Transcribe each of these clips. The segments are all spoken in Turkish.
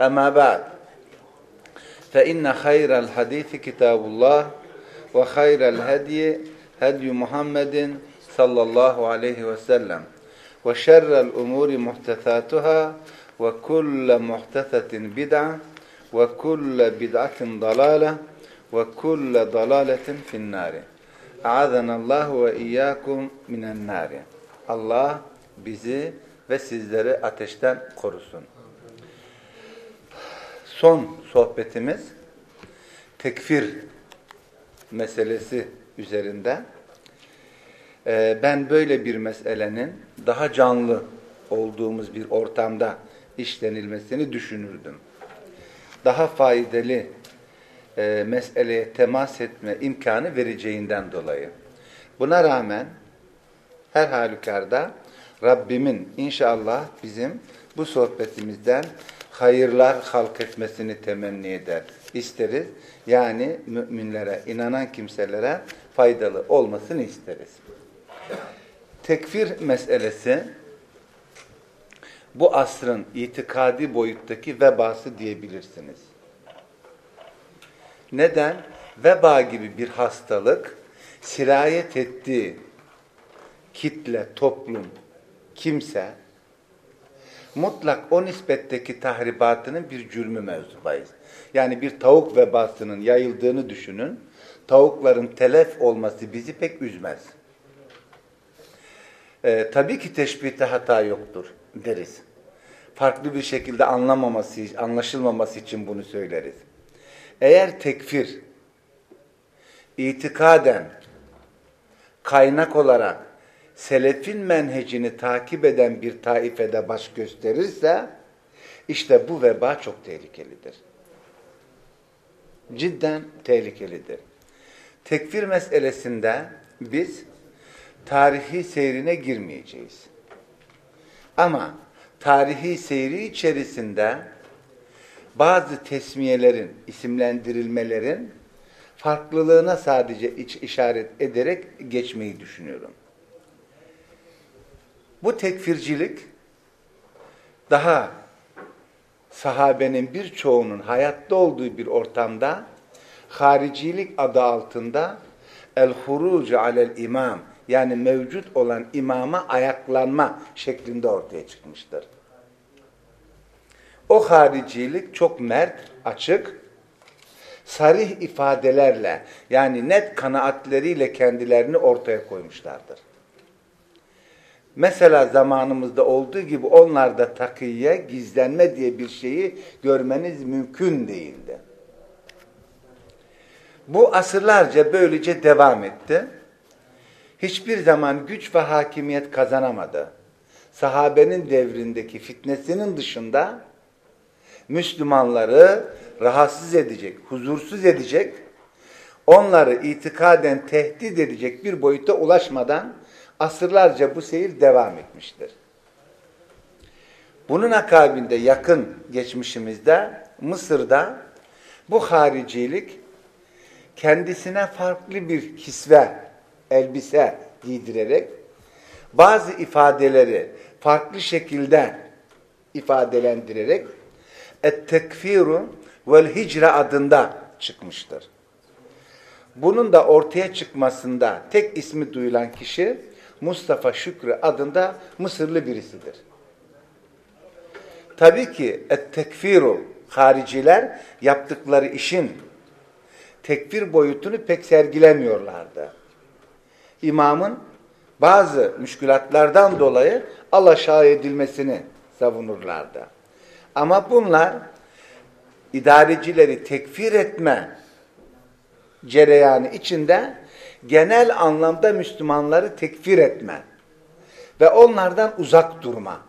أما بعد فإن خير الحديث كتاب الله وخير الهدي هدي محمد صلى الله عليه وسلم وشر الأمور محدثاتها وكل محدثة بدعة وكل بدعة ضلالة وكل ضلالة في النار أعاذنا الله وإياكم من النار Allah bizi ve sizleri ateşten korusun. Son sohbetimiz tekfir meselesi üzerinde. Ee, ben böyle bir meselenin daha canlı olduğumuz bir ortamda işlenilmesini düşünürdüm. Daha faydalı e, meseleye temas etme imkanı vereceğinden dolayı. Buna rağmen her halükarda Rabbimin inşallah bizim bu sohbetimizden hayırlar halk etmesini temenni eder, isteriz. Yani müminlere, inanan kimselere faydalı olmasını isteriz. Tekfir meselesi bu asrın itikadi boyuttaki vebası diyebilirsiniz. Neden? Veba gibi bir hastalık sirayet ettiği kitle, toplum, kimse mutlak o nispetteki tahribatının bir cürmü mevzubayız. Yani bir tavuk vebasının yayıldığını düşünün. Tavukların telef olması bizi pek üzmez. Ee, tabii ki teşbihte hata yoktur deriz. Farklı bir şekilde anlamaması, anlaşılmaması için bunu söyleriz. Eğer tekfir itikaden kaynak olarak selefin menhecini takip eden bir taifede baş gösterirse işte bu veba çok tehlikelidir. Cidden tehlikelidir. Tekfir meselesinde biz tarihi seyrine girmeyeceğiz. Ama tarihi seyri içerisinde bazı tesmiyelerin, isimlendirilmelerin farklılığına sadece iç işaret ederek geçmeyi düşünüyorum. Bu tekfircilik daha sahabenin birçoğunun hayatta olduğu bir ortamda haricilik adı altında el-hurucu alel imam yani mevcut olan imama ayaklanma şeklinde ortaya çıkmıştır. O haricilik çok mert, açık, sarih ifadelerle yani net kanaatleriyle kendilerini ortaya koymuşlardır. Mesela zamanımızda olduğu gibi onlarda takiye, gizlenme diye bir şeyi görmeniz mümkün değildi. Bu asırlarca böylece devam etti. Hiçbir zaman güç ve hakimiyet kazanamadı. Sahabenin devrindeki fitnesinin dışında Müslümanları rahatsız edecek, huzursuz edecek, onları itikaden tehdit edecek bir boyuta ulaşmadan asırlarca bu seyir devam etmiştir. Bunun akabinde yakın geçmişimizde Mısır'da bu haricilik kendisine farklı bir kisve, elbise giydirerek bazı ifadeleri farklı şekilde ifadelendirerek et-tekfiru vel hicre adında çıkmıştır. Bunun da ortaya çıkmasında tek ismi duyulan kişi Mustafa Şükrü adında Mısırlı birisidir. Tabii ki et-tekfiru hariciler yaptıkları işin tekfir boyutunu pek sergilemiyorlardı. İmamın bazı müşkülatlardan dolayı alaşağı edilmesini savunurlardı. Ama bunlar idarecileri tekfir etme cereyanı içinde genel anlamda Müslümanları tekfir etme ve onlardan uzak durma.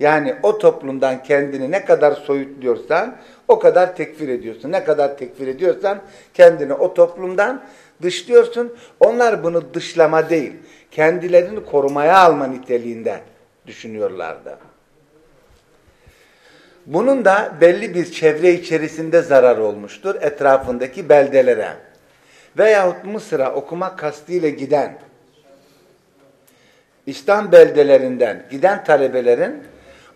Yani o toplumdan kendini ne kadar soyutluyorsan o kadar tekfir ediyorsun. Ne kadar tekfir ediyorsan kendini o toplumdan dışlıyorsun. Onlar bunu dışlama değil, kendilerini korumaya alma niteliğinde düşünüyorlardı. Bunun da belli bir çevre içerisinde zarar olmuştur etrafındaki beldelere. Veyahut Mısır'a okuma kastıyla giden İslam beldelerinden giden talebelerin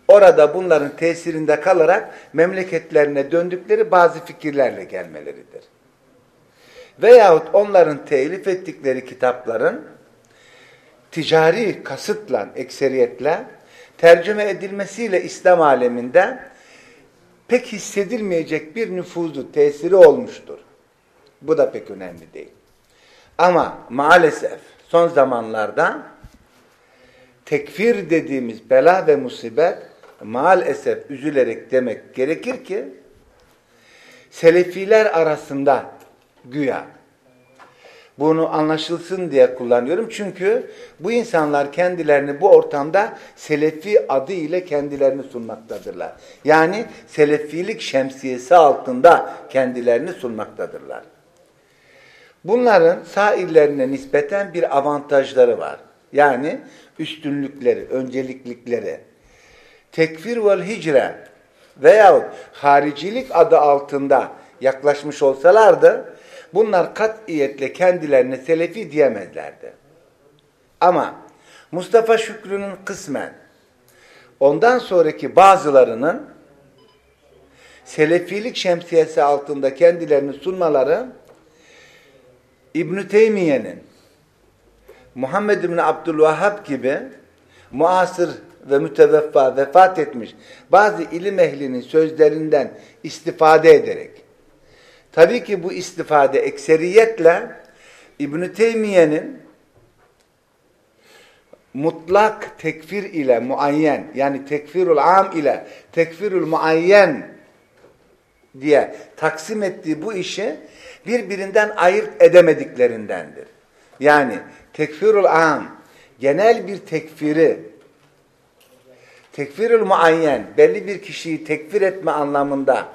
orada bunların tesirinde kalarak memleketlerine döndükleri bazı fikirlerle gelmeleridir. Veyahut onların telif ettikleri kitapların ticari kasıtla, ekseriyetle tercüme edilmesiyle İslam aleminde pek hissedilmeyecek bir nüfuzu, tesiri olmuştur. Bu da pek önemli değil. Ama maalesef son zamanlarda tekfir dediğimiz bela ve musibet maalesef üzülerek demek gerekir ki Selefiler arasında güya bunu anlaşılsın diye kullanıyorum. Çünkü bu insanlar kendilerini bu ortamda Selefi adı ile kendilerini sunmaktadırlar. Yani Selefilik şemsiyesi altında kendilerini sunmaktadırlar. Bunların sairlerine nispeten bir avantajları var. Yani üstünlükleri, önceliklikleri. Tekfir vel hicre veyahut haricilik adı altında yaklaşmış olsalardı bunlar katiyetle kendilerine selefi diyemezlerdi. Ama Mustafa Şükrü'nün kısmen ondan sonraki bazılarının selefilik şemsiyesi altında kendilerini sunmaları İbn-i Teymiye'nin Muhammed bin Abdülvahhab gibi muasır ve müteveffa vefat etmiş bazı ilim ehlinin sözlerinden istifade ederek tabii ki bu istifade ekseriyetle İbn-i Teymiye'nin mutlak tekfir ile muayyen yani tekfirul am ile tekfirul muayyen diye taksim ettiği bu işi birbirinden ayırt edemediklerindendir. Yani tekfirul am, genel bir tekfiri, tekfirul muayyen, belli bir kişiyi tekfir etme anlamında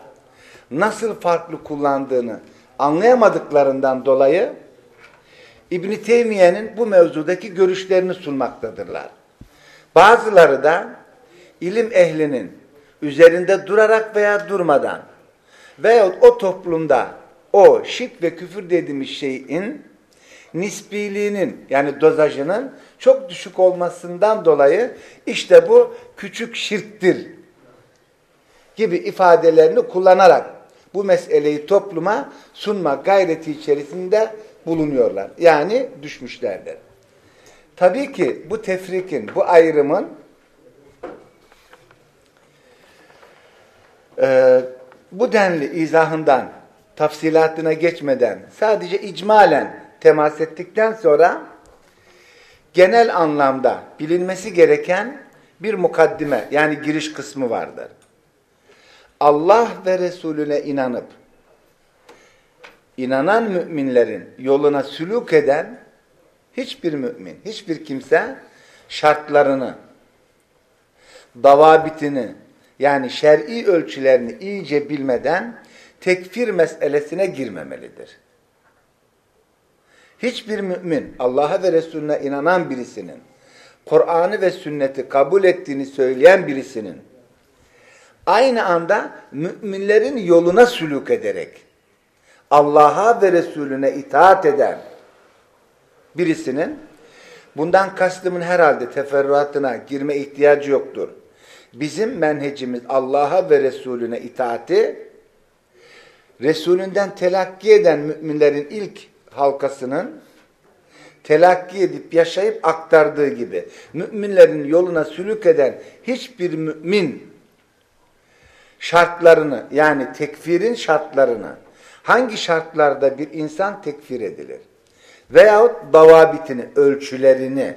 nasıl farklı kullandığını anlayamadıklarından dolayı İbn Teymiye'nin bu mevzudaki görüşlerini sunmaktadırlar. Bazıları da ilim ehlinin üzerinde durarak veya durmadan veyahut o toplumda o şirk ve küfür dediğimiz şeyin nisbiliğinin yani dozajının çok düşük olmasından dolayı işte bu küçük şirktir gibi ifadelerini kullanarak bu meseleyi topluma sunma gayreti içerisinde bulunuyorlar. Yani düşmüşlerdir. Tabii ki bu tefrikin, bu ayrımın e, bu denli izahından tafsilatına geçmeden sadece icmalen temas ettikten sonra genel anlamda bilinmesi gereken bir mukaddime yani giriş kısmı vardır. Allah ve Resulüne inanıp inanan müminlerin yoluna sülük eden hiçbir mümin, hiçbir kimse şartlarını, davabitini yani şer'i ölçülerini iyice bilmeden tekfir meselesine girmemelidir. Hiçbir mümin Allah'a ve Resulüne inanan birisinin Kur'an'ı ve sünneti kabul ettiğini söyleyen birisinin aynı anda müminlerin yoluna sülük ederek Allah'a ve Resulüne itaat eden birisinin bundan kastımın herhalde teferruatına girme ihtiyacı yoktur. Bizim menhecimiz Allah'a ve Resulüne itaati Resulünden telakki eden müminlerin ilk halkasının telakki edip yaşayıp aktardığı gibi müminlerin yoluna sülük eden hiçbir mümin şartlarını yani tekfirin şartlarını hangi şartlarda bir insan tekfir edilir? Veyahut davabitini, ölçülerini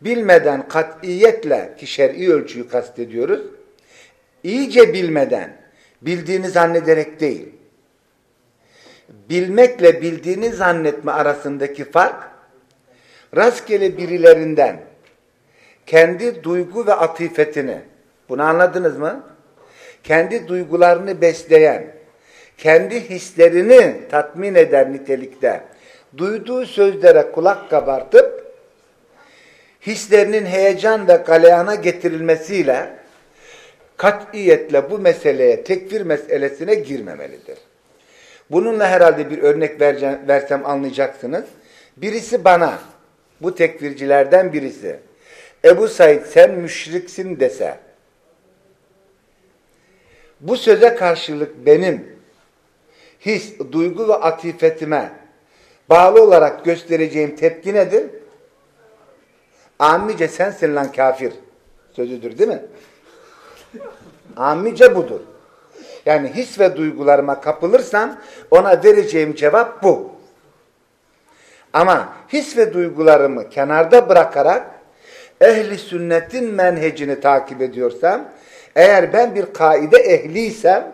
bilmeden katiyetle ki şer'i ölçüyü kastediyoruz iyice bilmeden bildiğini zannederek değil bilmekle bildiğini zannetme arasındaki fark rastgele birilerinden kendi duygu ve atifetini bunu anladınız mı? Kendi duygularını besleyen, kendi hislerini tatmin eder nitelikte duyduğu sözlere kulak kabartıp hislerinin heyecan ve galeyana getirilmesiyle katiyetle bu meseleye, tekfir meselesine girmemelidir. Bununla herhalde bir örnek vereceğim, versem anlayacaksınız. Birisi bana, bu tekfircilerden birisi, Ebu Said sen müşriksin dese bu söze karşılık benim his, duygu ve atifetime bağlı olarak göstereceğim tepki nedir? Ammice sensin lan kafir sözüdür değil mi? Ammice budur. Yani his ve duygularıma kapılırsam ona vereceğim cevap bu. Ama his ve duygularımı kenarda bırakarak ehli sünnetin menhecini takip ediyorsam, eğer ben bir kaide ehliysem,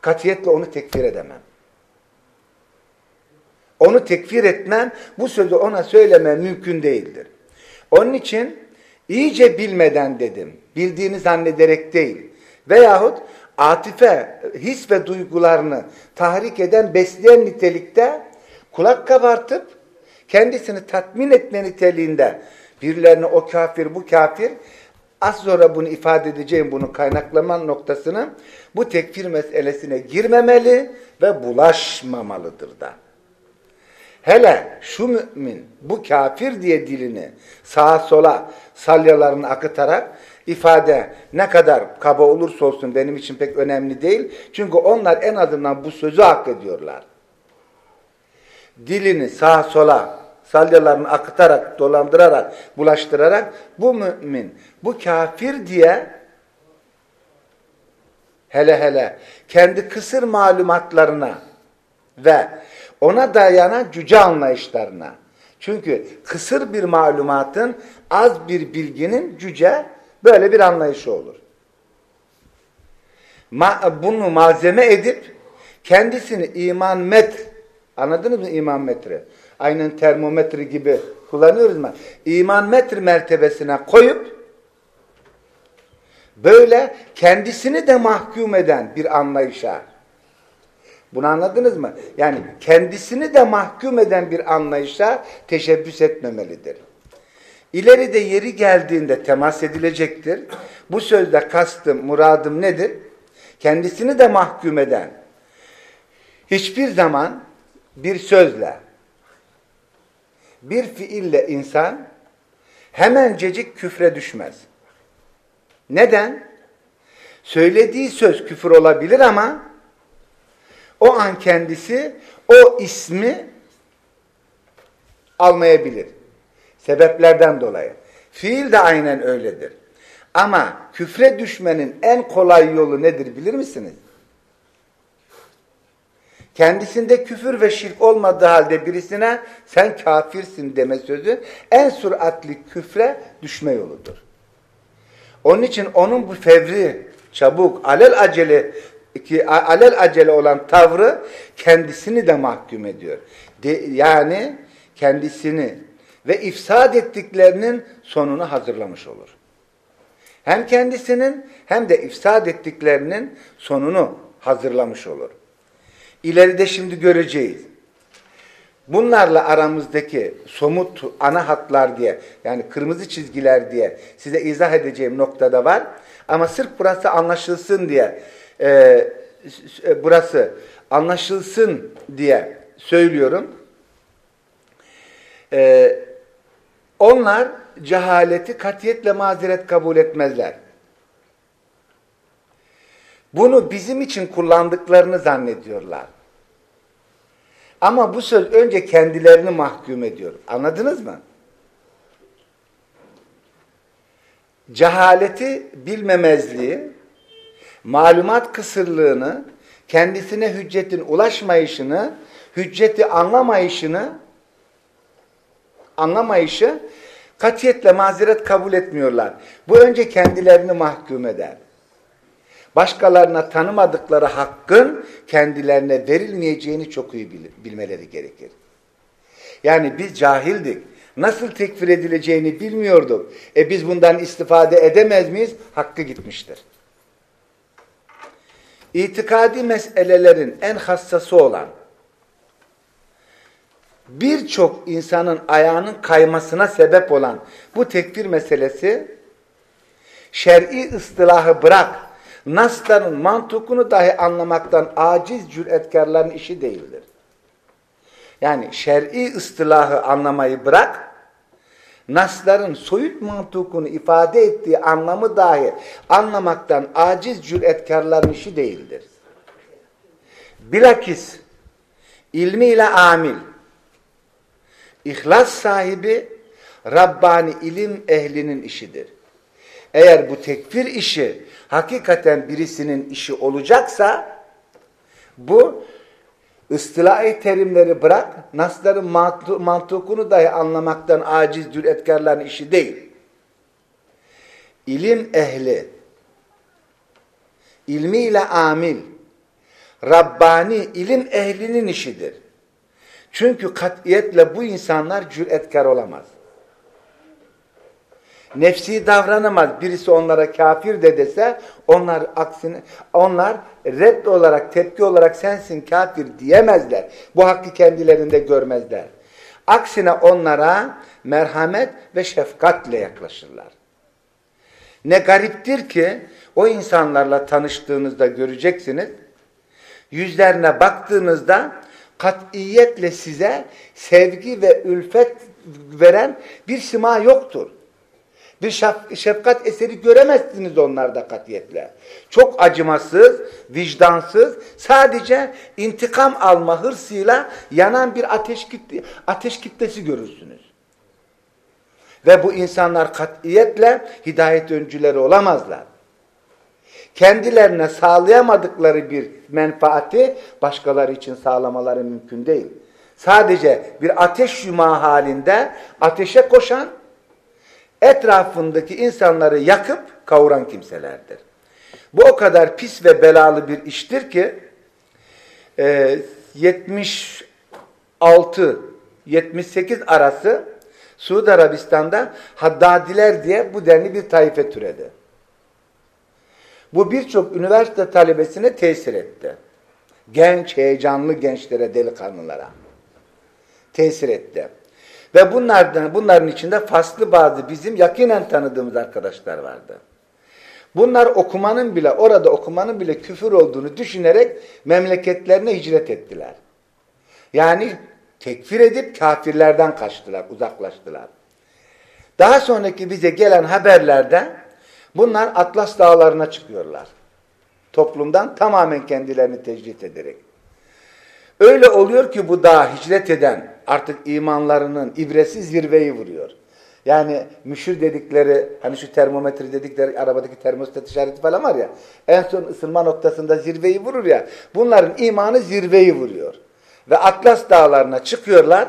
katiyetle onu tekfir edemem. Onu tekfir etmem, bu sözü ona söylemem mümkün değildir. Onun için iyice bilmeden dedim, bildiğini zannederek değil. Veyahut atife, his ve duygularını tahrik eden, besleyen nitelikte kulak kabartıp kendisini tatmin etme niteliğinde birilerine o kafir, bu kafir az sonra bunu ifade edeceğim bunu kaynaklama noktasını bu tekfir meselesine girmemeli ve bulaşmamalıdır da. Hele şu mümin bu kafir diye dilini sağa sola salyalarını akıtarak ifade ne kadar kaba olursa olsun benim için pek önemli değil. Çünkü onlar en azından bu sözü hak ediyorlar. Dilini sağa sola salyalarını akıtarak, dolandırarak, bulaştırarak bu mümin, bu kafir diye hele hele kendi kısır malumatlarına ve ona dayanan cüce anlayışlarına. Çünkü kısır bir malumatın, az bir bilginin cüce böyle bir anlayışı olur. Ma bunu malzeme edip kendisini iman met, anladınız mı iman metre? Aynen termometre gibi kullanıyoruz mu? İman metre mertebesine koyup böyle kendisini de mahkum eden bir anlayışa bunu anladınız mı? Yani kendisini de mahkum eden bir anlayışa teşebbüs etmemelidir. İleride yeri geldiğinde temas edilecektir. Bu sözde kastım, muradım nedir? Kendisini de mahkum eden, hiçbir zaman bir sözle, bir fiille insan hemencecik küfre düşmez. Neden? Söylediği söz küfür olabilir ama o an kendisi o ismi almayabilir. Sebeplerden dolayı. Fiil de aynen öyledir. Ama küfre düşmenin en kolay yolu nedir bilir misiniz? Kendisinde küfür ve şirk olmadığı halde birisine sen kafirsin deme sözü en süratli küfre düşme yoludur. Onun için onun bu fevri, çabuk, alel acele ki alel acele olan tavrı kendisini de mahkum ediyor. De, yani kendisini ve ifsad ettiklerinin sonunu hazırlamış olur. Hem kendisinin hem de ifsad ettiklerinin sonunu hazırlamış olur. İleride şimdi göreceğiz. Bunlarla aramızdaki somut ana hatlar diye yani kırmızı çizgiler diye size izah edeceğim noktada var. Ama sırf burası anlaşılsın diye e, e burası anlaşılsın diye söylüyorum. E, onlar cehaleti katiyetle mazeret kabul etmezler. Bunu bizim için kullandıklarını zannediyorlar. Ama bu söz önce kendilerini mahkum ediyor. Anladınız mı? Cehaleti, bilmemezliği, malumat kısırlığını, kendisine hüccetin ulaşmayışını, hücceti anlamayışını, anlamayışı katiyetle mazeret kabul etmiyorlar. Bu önce kendilerini mahkum eder başkalarına tanımadıkları hakkın kendilerine verilmeyeceğini çok iyi bilmeleri gerekir. Yani biz cahildik. Nasıl tekfir edileceğini bilmiyorduk. E biz bundan istifade edemez miyiz? Hakkı gitmiştir. İtikadi meselelerin en hassası olan birçok insanın ayağının kaymasına sebep olan bu tekfir meselesi şer'i ıstılahı bırak nasların mantukunu dahi anlamaktan aciz cüretkarların işi değildir. Yani şer'i ıstılahı anlamayı bırak, nasların soyut mantukunu ifade ettiği anlamı dahi anlamaktan aciz cüretkarların işi değildir. Bilakis ilmiyle amil, ihlas sahibi, Rabbani ilim ehlinin işidir. Eğer bu tekfir işi hakikaten birisinin işi olacaksa bu ıstılahi terimleri bırak, nasların mantukunu dahi anlamaktan aciz cüretkarların işi değil. İlim ehli, ilmiyle amil, Rabbani ilim ehlinin işidir. Çünkü katiyetle bu insanlar cüretkar olamaz. Nefsi davranamaz. Birisi onlara kafir de dese onlar aksine onlar red olarak tepki olarak sensin kafir diyemezler. Bu hakkı kendilerinde görmezler. Aksine onlara merhamet ve şefkatle yaklaşırlar. Ne gariptir ki o insanlarla tanıştığınızda göreceksiniz. Yüzlerine baktığınızda katiyetle size sevgi ve ülfet veren bir sima yoktur. Bir şefkat eseri göremezsiniz onlarda katiyetle. Çok acımasız, vicdansız, sadece intikam alma hırsıyla yanan bir ateş, kitle, ateş kitlesi görürsünüz. Ve bu insanlar katiyetle hidayet öncüleri olamazlar. Kendilerine sağlayamadıkları bir menfaati başkaları için sağlamaları mümkün değil. Sadece bir ateş yumağı halinde ateşe koşan etrafındaki insanları yakıp kavuran kimselerdir. Bu o kadar pis ve belalı bir iştir ki e, 76-78 arası Suudi Arabistan'da Haddadiler diye bu denli bir taife türedi. Bu birçok üniversite talebesine tesir etti. Genç, heyecanlı gençlere, delikanlılara tesir etti. Ve bunlardan, bunların içinde faslı bazı bizim yakinen tanıdığımız arkadaşlar vardı. Bunlar okumanın bile, orada okumanın bile küfür olduğunu düşünerek memleketlerine hicret ettiler. Yani tekfir edip kafirlerden kaçtılar, uzaklaştılar. Daha sonraki bize gelen haberlerde bunlar Atlas dağlarına çıkıyorlar. Toplumdan tamamen kendilerini tecrit ederek. Öyle oluyor ki bu dağa hicret eden artık imanlarının ibresi zirveyi vuruyor. Yani müşür dedikleri, hani şu termometre dedikleri arabadaki termostat işareti falan var ya, en son ısınma noktasında zirveyi vurur ya, bunların imanı zirveyi vuruyor. Ve Atlas dağlarına çıkıyorlar,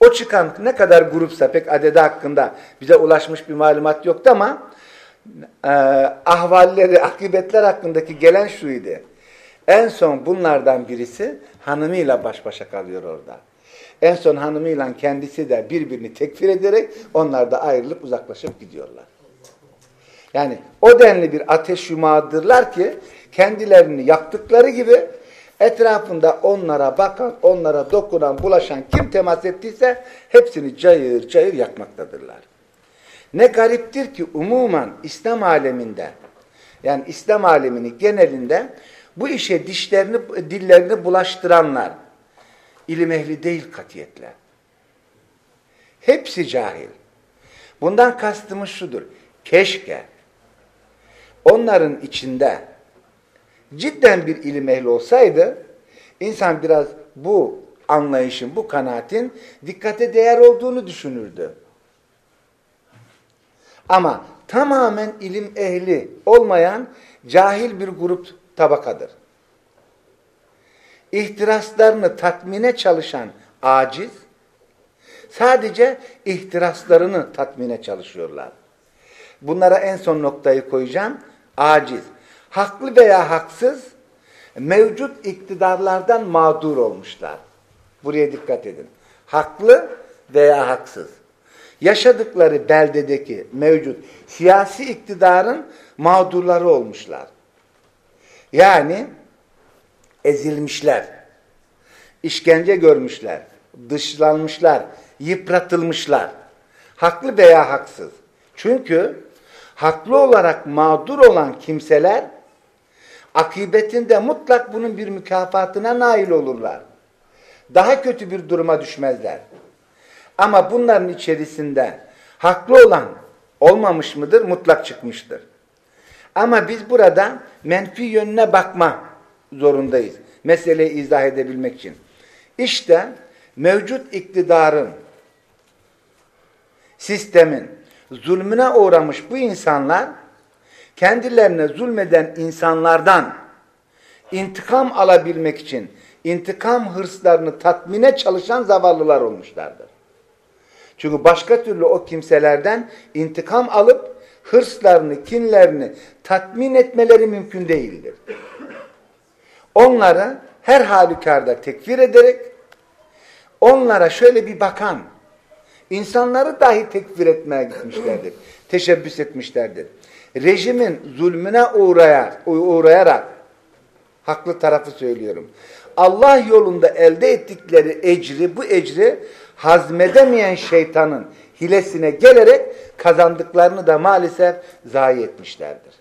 o çıkan ne kadar grupsa pek adede hakkında bize ulaşmış bir malumat yoktu ama e, ahvalleri, akıbetler hakkındaki gelen şuydu. En son bunlardan birisi hanımıyla baş başa kalıyor orada. En son hanımıyla kendisi de birbirini tekfir ederek onlar da ayrılıp uzaklaşıp gidiyorlar. Yani o denli bir ateş yumağıdırlar ki kendilerini yaktıkları gibi etrafında onlara bakan, onlara dokunan, bulaşan kim temas ettiyse hepsini cayır cayır yakmaktadırlar. Ne gariptir ki umuman İslam aleminde yani İslam aleminin genelinde bu işe dişlerini, dillerini bulaştıranlar ilim ehli değil katiyetle. Hepsi cahil. Bundan kastımız şudur. Keşke onların içinde cidden bir ilim ehli olsaydı insan biraz bu anlayışın, bu kanaatin dikkate değer olduğunu düşünürdü. Ama tamamen ilim ehli olmayan cahil bir grup tabakadır. İhtiraslarını tatmine çalışan aciz, sadece ihtiraslarını tatmine çalışıyorlar. Bunlara en son noktayı koyacağım. Aciz. Haklı veya haksız, mevcut iktidarlardan mağdur olmuşlar. Buraya dikkat edin. Haklı veya haksız. Yaşadıkları beldedeki mevcut siyasi iktidarın mağdurları olmuşlar. Yani ezilmişler, işkence görmüşler, dışlanmışlar, yıpratılmışlar. Haklı veya haksız. Çünkü haklı olarak mağdur olan kimseler akıbetinde mutlak bunun bir mükafatına nail olurlar. Daha kötü bir duruma düşmezler. Ama bunların içerisinde Haklı olan olmamış mıdır? Mutlak çıkmıştır. Ama biz burada menfi yönüne bakma zorundayız. Meseleyi izah edebilmek için. İşte mevcut iktidarın, sistemin zulmüne uğramış bu insanlar kendilerine zulmeden insanlardan intikam alabilmek için intikam hırslarını tatmine çalışan zavallılar olmuşlardır. Çünkü başka türlü o kimselerden intikam alıp hırslarını, kinlerini tatmin etmeleri mümkün değildir. Onları her halükarda tekfir ederek onlara şöyle bir bakan, insanları dahi tekfir etmeye gitmişlerdir. Teşebbüs etmişlerdir. Rejimin zulmüne uğraya, uğrayarak haklı tarafı söylüyorum. Allah yolunda elde ettikleri ecri, bu ecri hazmedemeyen şeytanın hilesine gelerek kazandıklarını da maalesef zayi etmişlerdir.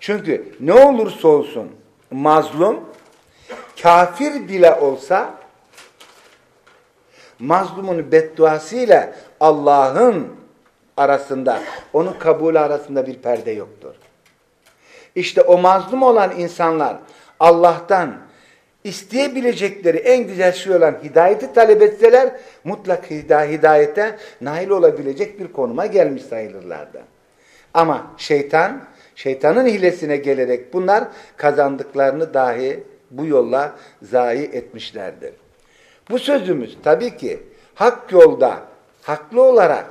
Çünkü ne olursa olsun mazlum, kafir bile olsa mazlumun bedduasıyla Allah'ın arasında, onun kabulü arasında bir perde yoktur. İşte o mazlum olan insanlar Allah'tan isteyebilecekleri en güzel şey olan hidayeti talep etseler mutlak hidayete nail olabilecek bir konuma gelmiş sayılırlardı. Ama şeytan, şeytanın hilesine gelerek bunlar kazandıklarını dahi bu yolla zayi etmişlerdir. Bu sözümüz tabii ki hak yolda, haklı olarak,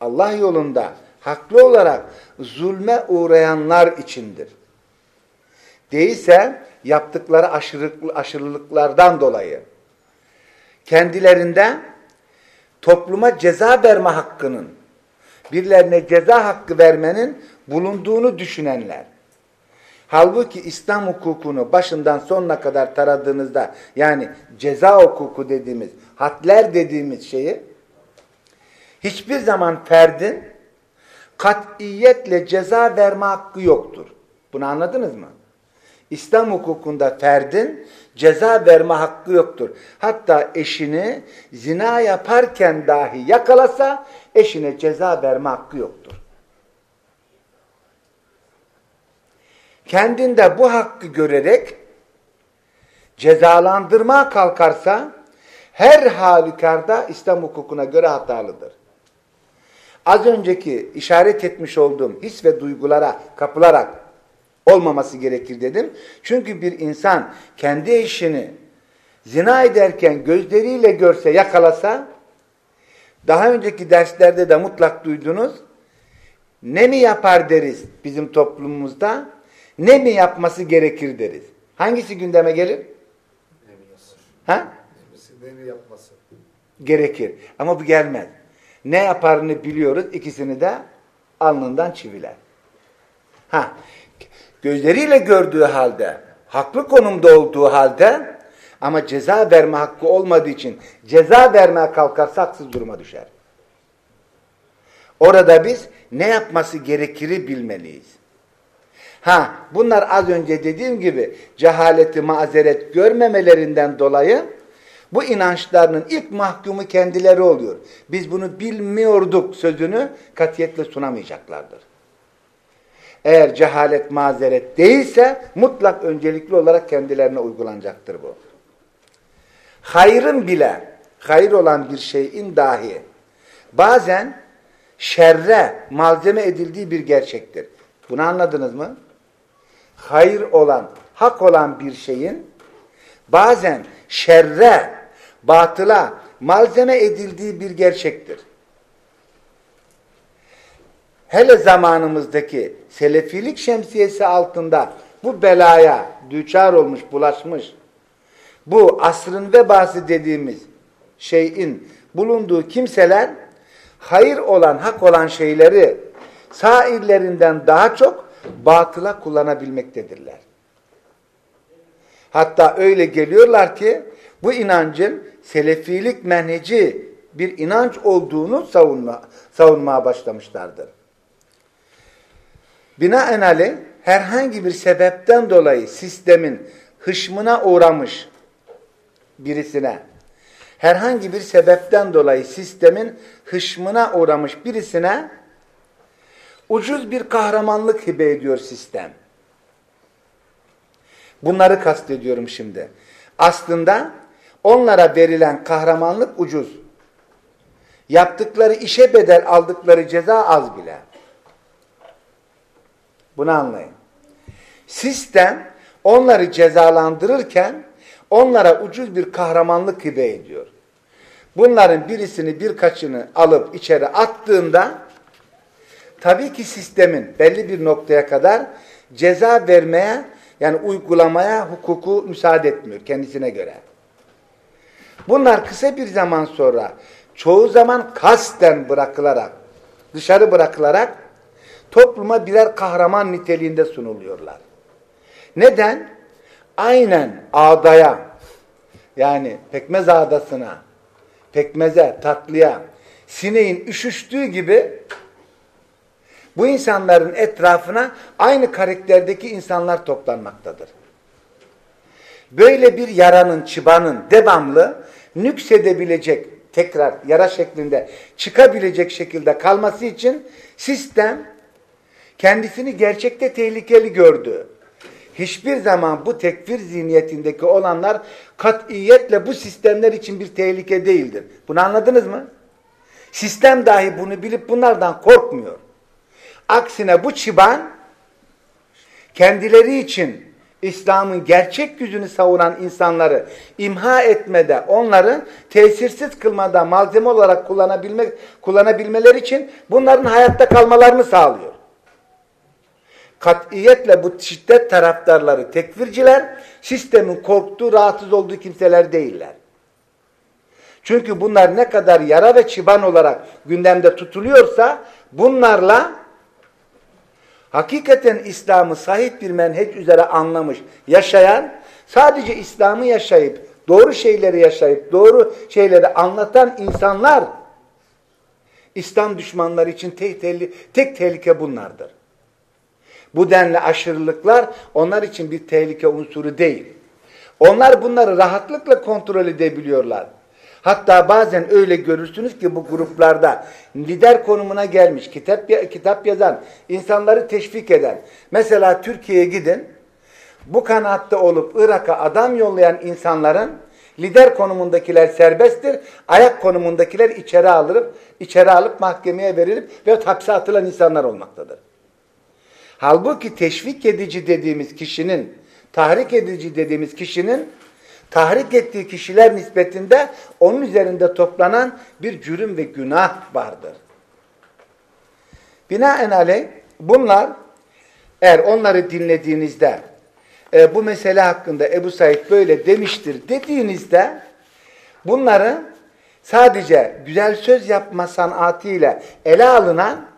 Allah yolunda, haklı olarak zulme uğrayanlar içindir. Değilse yaptıkları aşırılıklardan dolayı kendilerinde topluma ceza verme hakkının, birilerine ceza hakkı vermenin bulunduğunu düşünenler. Halbuki İslam hukukunu başından sonuna kadar taradığınızda yani ceza hukuku dediğimiz, hadler dediğimiz şeyi hiçbir zaman ferdin katiyetle ceza verme hakkı yoktur. Bunu anladınız mı? İslam hukukunda ferdin ceza verme hakkı yoktur. Hatta eşini zina yaparken dahi yakalasa eşine ceza verme hakkı yoktur. Kendinde bu hakkı görerek cezalandırma kalkarsa her halükarda İslam hukukuna göre hatalıdır. Az önceki işaret etmiş olduğum his ve duygulara kapılarak olmaması gerekir dedim. Çünkü bir insan kendi eşini zina ederken gözleriyle görse, yakalasa, daha önceki derslerde de mutlak duydunuz, ne mi yapar deriz bizim toplumumuzda, ne mi yapması gerekir deriz. Hangisi gündeme gelir? Ha? Ne mi yapması? Gerekir. Ama bu gelmez. Ne yaparını biliyoruz, ikisini de alnından çiviler. Ha, gözleriyle gördüğü halde, haklı konumda olduğu halde ama ceza verme hakkı olmadığı için ceza vermeye kalkarsa haksız duruma düşer. Orada biz ne yapması gerekiri bilmeliyiz. Ha, bunlar az önce dediğim gibi cehaleti mazeret görmemelerinden dolayı bu inançlarının ilk mahkumu kendileri oluyor. Biz bunu bilmiyorduk sözünü katiyetle sunamayacaklardır. Eğer cehalet mazeret değilse mutlak öncelikli olarak kendilerine uygulanacaktır bu. Hayrın bile, hayır olan bir şeyin dahi bazen şerre malzeme edildiği bir gerçektir. Bunu anladınız mı? Hayır olan, hak olan bir şeyin bazen şerre, batıla malzeme edildiği bir gerçektir hele zamanımızdaki selefilik şemsiyesi altında bu belaya düçar olmuş, bulaşmış, bu asrın vebası dediğimiz şeyin bulunduğu kimseler hayır olan, hak olan şeyleri sairlerinden daha çok batıla kullanabilmektedirler. Hatta öyle geliyorlar ki bu inancın selefilik menheci bir inanç olduğunu savunma, savunmaya başlamışlardır. Binaenaleyh herhangi bir sebepten dolayı sistemin hışmına uğramış birisine herhangi bir sebepten dolayı sistemin hışmına uğramış birisine ucuz bir kahramanlık hibe ediyor sistem. Bunları kastediyorum şimdi. Aslında onlara verilen kahramanlık ucuz. Yaptıkları işe bedel aldıkları ceza az bile. Bunu anlayın. Sistem onları cezalandırırken onlara ucuz bir kahramanlık hibe ediyor. Bunların birisini birkaçını alıp içeri attığında tabii ki sistemin belli bir noktaya kadar ceza vermeye yani uygulamaya hukuku müsaade etmiyor kendisine göre. Bunlar kısa bir zaman sonra çoğu zaman kasten bırakılarak, dışarı bırakılarak topluma birer kahraman niteliğinde sunuluyorlar. Neden? Aynen ağdaya yani pekmez ağdasına, pekmeze, tatlıya, sineğin üşüştüğü gibi bu insanların etrafına aynı karakterdeki insanlar toplanmaktadır. Böyle bir yaranın, çıbanın devamlı nüksedebilecek, tekrar yara şeklinde çıkabilecek şekilde kalması için sistem kendisini gerçekte tehlikeli gördü. Hiçbir zaman bu tekfir zihniyetindeki olanlar katiyetle bu sistemler için bir tehlike değildir. Bunu anladınız mı? Sistem dahi bunu bilip bunlardan korkmuyor. Aksine bu çıban kendileri için İslam'ın gerçek yüzünü savunan insanları imha etmede, onları tesirsiz kılmada malzeme olarak kullanabilmek, kullanabilmeleri için bunların hayatta kalmalarını sağlıyor. Katiyetle bu şiddet taraftarları, tekfirciler, sistemin korktuğu, rahatsız olduğu kimseler değiller. Çünkü bunlar ne kadar yara ve çıban olarak gündemde tutuluyorsa, bunlarla hakikaten İslam'ı sahip bir menheç üzere anlamış, yaşayan, sadece İslam'ı yaşayıp, doğru şeyleri yaşayıp, doğru şeyleri anlatan insanlar, İslam düşmanları için tek, tek tehlike bunlardır. Bu denli aşırılıklar onlar için bir tehlike unsuru değil. Onlar bunları rahatlıkla kontrol edebiliyorlar. Hatta bazen öyle görürsünüz ki bu gruplarda lider konumuna gelmiş, kitap, kitap yazan, insanları teşvik eden. Mesela Türkiye'ye gidin, bu kanatta olup Irak'a adam yollayan insanların lider konumundakiler serbesttir, ayak konumundakiler içeri alırıp, içeri alıp mahkemeye verilip ve hapse atılan insanlar olmaktadır. Halbuki teşvik edici dediğimiz kişinin, tahrik edici dediğimiz kişinin tahrik ettiği kişiler nispetinde onun üzerinde toplanan bir cürüm ve günah vardır. Binaenaleyh bunlar eğer onları dinlediğinizde e, bu mesele hakkında Ebu Said böyle demiştir dediğinizde bunları sadece güzel söz yapma sanatıyla ele alınan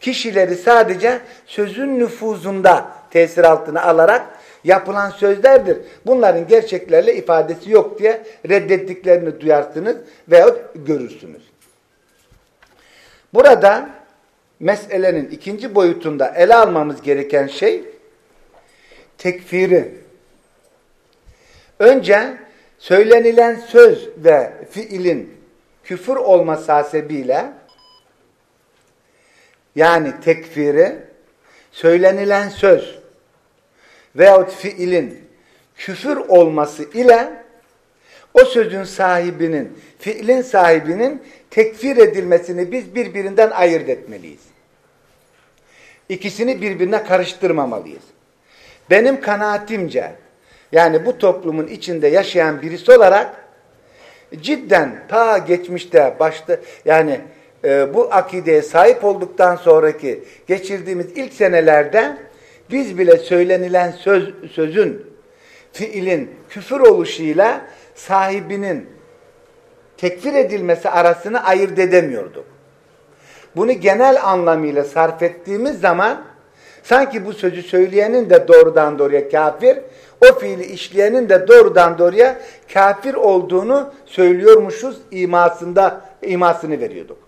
kişileri sadece sözün nüfuzunda tesir altına alarak yapılan sözlerdir. Bunların gerçeklerle ifadesi yok diye reddettiklerini duyarsınız veyahut görürsünüz. Burada meselenin ikinci boyutunda ele almamız gereken şey tekfiri. Önce söylenilen söz ve fiilin küfür olması hasebiyle yani tekfiri söylenilen söz veyahut fiilin küfür olması ile o sözün sahibinin, fiilin sahibinin tekfir edilmesini biz birbirinden ayırt etmeliyiz. İkisini birbirine karıştırmamalıyız. Benim kanaatimce, yani bu toplumun içinde yaşayan birisi olarak cidden ta geçmişte başta yani e, bu akideye sahip olduktan sonraki geçirdiğimiz ilk senelerde biz bile söylenilen söz, sözün, fiilin küfür oluşuyla sahibinin tekfir edilmesi arasını ayırt edemiyorduk. Bunu genel anlamıyla sarf ettiğimiz zaman sanki bu sözü söyleyenin de doğrudan doğruya kafir, o fiili işleyenin de doğrudan doğruya kafir olduğunu söylüyormuşuz imasında imasını veriyorduk.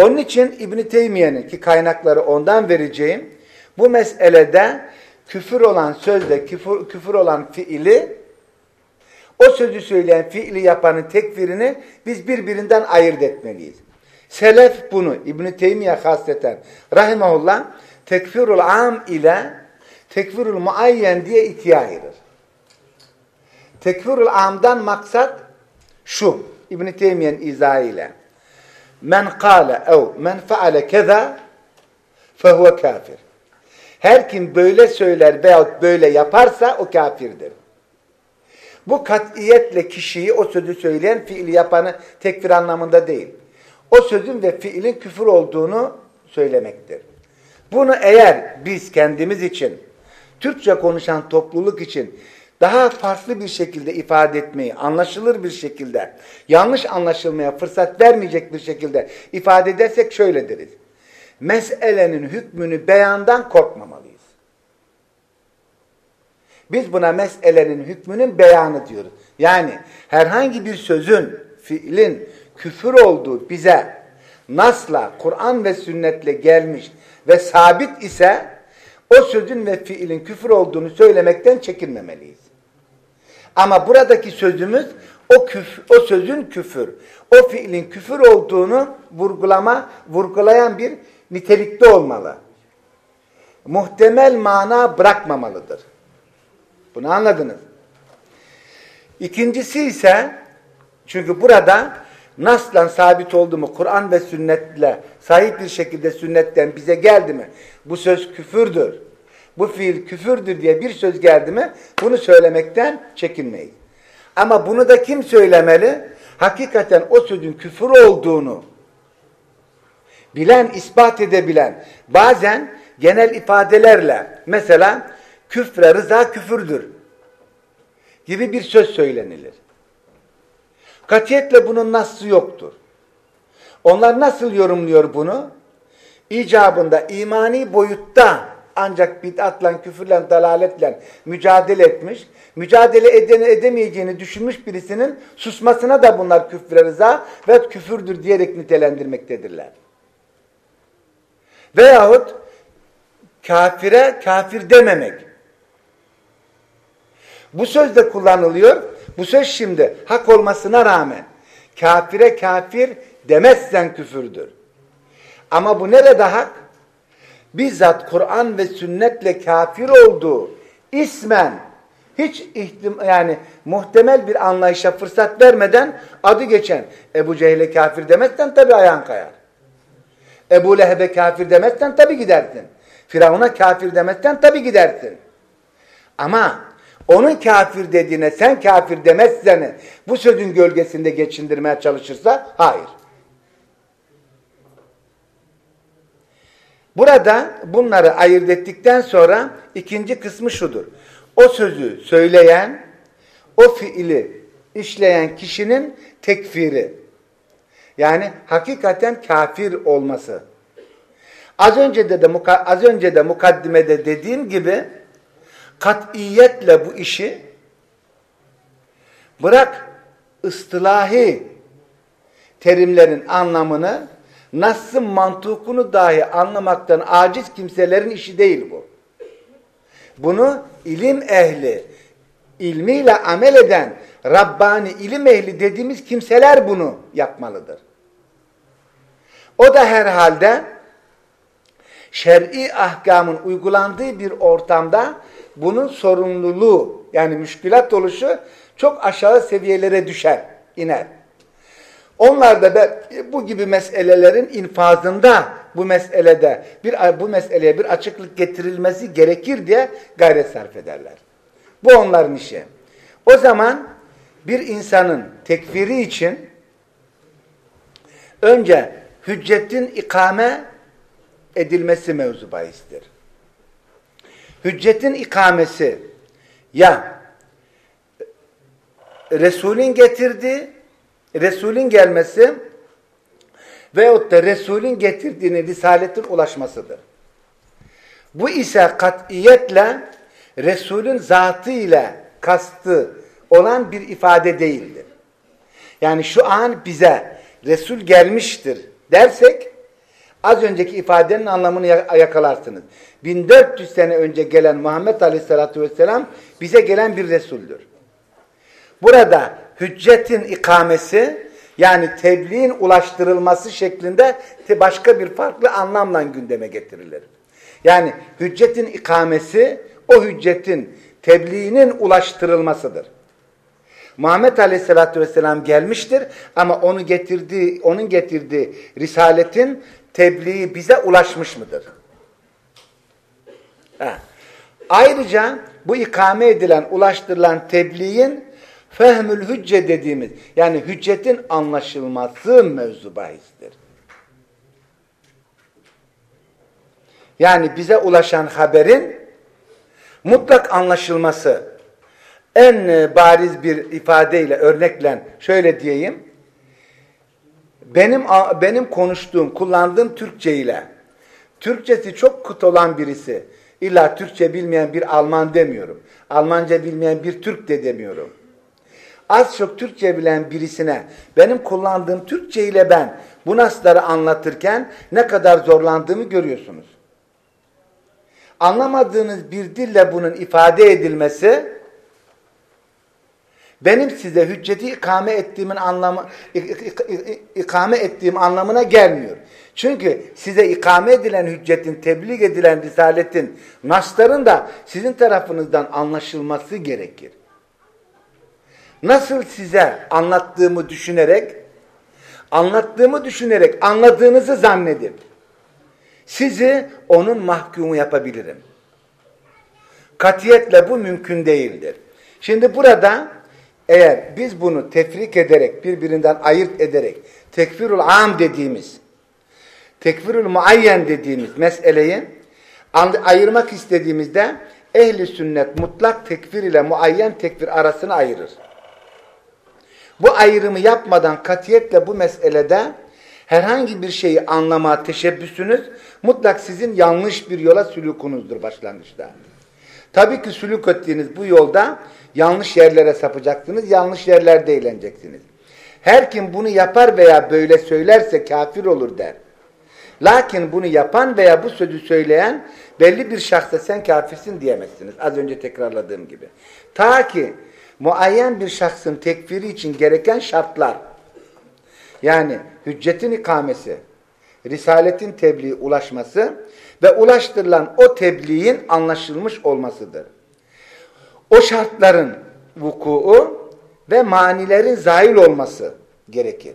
Onun için İbn Teymiye'nin ki kaynakları ondan vereceğim bu meselede küfür olan sözle küfür, küfür olan fiili o sözü söyleyen fiili yapanın tekfirini biz birbirinden ayırt etmeliyiz. Selef bunu İbn-i Teymiye hasreten rahimahullah tekfirul am ile tekfirul muayyen diye ikiye ayırır. Tekfirul amdan maksat şu İbn-i Teymiye'nin izahıyla men kâle ev men feale keza fehuve kafir. Her kim böyle söyler veyahut böyle yaparsa o kafirdir. Bu katiyetle kişiyi o sözü söyleyen fiili yapanı tekfir anlamında değil. O sözün ve fiilin küfür olduğunu söylemektir. Bunu eğer biz kendimiz için, Türkçe konuşan topluluk için daha farklı bir şekilde ifade etmeyi, anlaşılır bir şekilde, yanlış anlaşılmaya fırsat vermeyecek bir şekilde ifade edersek şöyle deriz. Meselenin hükmünü beyandan korkmamalıyız. Biz buna meselenin hükmünün beyanı diyoruz. Yani herhangi bir sözün, fiilin küfür olduğu bize nasla, Kur'an ve sünnetle gelmiş ve sabit ise o sözün ve fiilin küfür olduğunu söylemekten çekinmemeliyiz. Ama buradaki sözümüz o, küf, o sözün küfür, o fiilin küfür olduğunu vurgulama, vurgulayan bir nitelikte olmalı. Muhtemel mana bırakmamalıdır. Bunu anladınız. İkincisi ise çünkü burada naslan sabit oldu mu Kur'an ve sünnetle sahip bir şekilde sünnetten bize geldi mi bu söz küfürdür bu fiil küfürdür diye bir söz geldi mi bunu söylemekten çekinmeyiz. Ama bunu da kim söylemeli? Hakikaten o sözün küfür olduğunu bilen, ispat edebilen bazen genel ifadelerle mesela küfre rıza küfürdür gibi bir söz söylenilir. Katiyetle bunun nasıl yoktur. Onlar nasıl yorumluyor bunu? İcabında imani boyutta ancak bid'atla, küfürle, dalaletle mücadele etmiş, mücadele edene edemeyeceğini düşünmüş birisinin susmasına da bunlar küfre rıza ve küfürdür diyerek nitelendirmektedirler. Veyahut kafire kafir dememek. Bu söz de kullanılıyor. Bu söz şimdi hak olmasına rağmen kafire kafir demezsen küfürdür. Ama bu nerede hak? Bizzat Kur'an ve sünnetle kafir olduğu ismen hiç ihtim yani muhtemel bir anlayışa fırsat vermeden adı geçen Ebu Cehil'e kafir demezsen tabi ayağın kayar. Ebu Leheb'e kafir demezsen tabi gidersin. Firavun'a kafir demezsen tabi gidersin. Ama onun kafir dediğine sen kafir demezsen bu sözün gölgesinde geçindirmeye çalışırsa hayır. Burada bunları ayırt ettikten sonra ikinci kısmı şudur. O sözü söyleyen, o fiili işleyen kişinin tekfiri. Yani hakikaten kafir olması. Az önce de, de az önce de mukaddimede dediğim gibi katiyetle bu işi bırak ıstılahi terimlerin anlamını Nas'ın mantukunu dahi anlamaktan aciz kimselerin işi değil bu. Bunu ilim ehli, ilmiyle amel eden Rabbani ilim ehli dediğimiz kimseler bunu yapmalıdır. O da herhalde şer'i ahkamın uygulandığı bir ortamda bunun sorumluluğu yani müşkülat oluşu çok aşağı seviyelere düşer, iner. Onlar da bu gibi meselelerin infazında bu meselede bir bu meseleye bir açıklık getirilmesi gerekir diye gayret sarf ederler. Bu onların işi. O zaman bir insanın tekfiri için önce hüccetin ikame edilmesi mevzu bahistir. Hüccetin ikamesi ya Resul'ün getirdiği Resul'ün gelmesi veyahut da Resul'ün getirdiğini risaletin ulaşmasıdır. Bu ise katiyetle Resul'ün zatı ile kastı olan bir ifade değildir. Yani şu an bize Resul gelmiştir dersek az önceki ifadenin anlamını yakalarsınız. 1400 sene önce gelen Muhammed Aleyhisselatü Vesselam bize gelen bir Resul'dür. Burada hüccetin ikamesi yani tebliğin ulaştırılması şeklinde başka bir farklı anlamla gündeme getirilir. Yani hüccetin ikamesi o hüccetin tebliğinin ulaştırılmasıdır. Muhammed Aleyhisselatü Vesselam gelmiştir ama onu getirdiği, onun getirdiği risaletin tebliği bize ulaşmış mıdır? Ha. Ayrıca bu ikame edilen, ulaştırılan tebliğin fehmül hücce dediğimiz yani hüccetin anlaşılması mevzu bahistir. Yani bize ulaşan haberin mutlak anlaşılması en bariz bir ifadeyle, örnekle şöyle diyeyim. Benim benim konuştuğum, kullandığım Türkçe ile Türkçesi çok kıt olan birisi, illa Türkçe bilmeyen bir Alman demiyorum. Almanca bilmeyen bir Türk de demiyorum. Az çok Türkçe bilen birisine benim kullandığım Türkçe ile ben bu nasları anlatırken ne kadar zorlandığımı görüyorsunuz. Anlamadığınız bir dille bunun ifade edilmesi benim size hücceti ikame ettiğimin anlamı ikame ettiğim anlamına gelmiyor. Çünkü size ikame edilen hüccetin, tebliğ edilen risaletin, nasların da sizin tarafınızdan anlaşılması gerekir. Nasıl size anlattığımı düşünerek, anlattığımı düşünerek anladığınızı zannedip, sizi onun mahkumu yapabilirim. Katiyetle bu mümkün değildir. Şimdi burada eğer biz bunu tefrik ederek, birbirinden ayırt ederek, tekfirul am dediğimiz, tekfirul muayyen dediğimiz meseleyi ayırmak istediğimizde ehli sünnet mutlak tekfir ile muayyen tekfir arasını ayırır. Bu ayrımı yapmadan katiyetle bu meselede herhangi bir şeyi anlama teşebbüsünüz mutlak sizin yanlış bir yola sülükunuzdur başlangıçta. Tabii ki sülük ettiğiniz bu yolda yanlış yerlere sapacaksınız, yanlış yerlerde eğleneceksiniz. Her kim bunu yapar veya böyle söylerse kafir olur der. Lakin bunu yapan veya bu sözü söyleyen belli bir şahsa sen kafirsin diyemezsiniz. Az önce tekrarladığım gibi. Ta ki muayyen bir şahsın tekfiri için gereken şartlar yani hüccetin ikamesi, risaletin tebliği ulaşması ve ulaştırılan o tebliğin anlaşılmış olmasıdır. O şartların vuku'u ve manilerin zahil olması gerekir.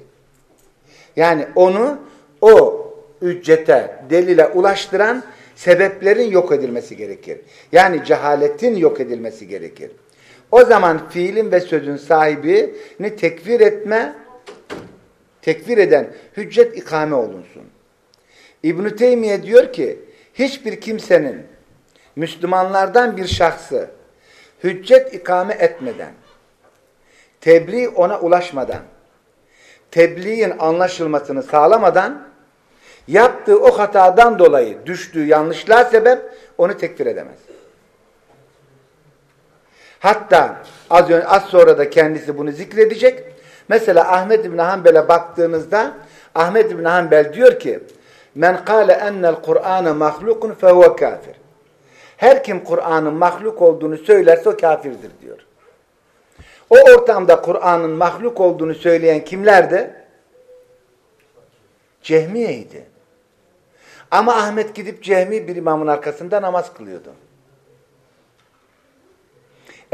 Yani onu o üccete, delile ulaştıran sebeplerin yok edilmesi gerekir. Yani cehaletin yok edilmesi gerekir. O zaman fiilin ve sözün sahibini tekfir etme, tekfir eden hüccet ikame olunsun. İbn-i Teymiye diyor ki, hiçbir kimsenin Müslümanlardan bir şahsı hüccet ikame etmeden, tebliğ ona ulaşmadan, tebliğin anlaşılmasını sağlamadan, yaptığı o hatadan dolayı düştüğü yanlışlığa sebep onu tekfir edemez. Hatta az, önce, az sonra da kendisi bunu zikredecek. Mesela Ahmet İbni Hanbel'e baktığınızda Ahmet İbni Hanbel diyor ki Men kâle ennel Kur'âne mahlukun fehuve kafir. Her kim Kur'an'ın mahluk olduğunu söylerse o kafirdir diyor. O ortamda Kur'an'ın mahluk olduğunu söyleyen kimlerdi? Cehmiye'ydi. Ama Ahmet gidip Cehmi bir imamın arkasında namaz kılıyordu.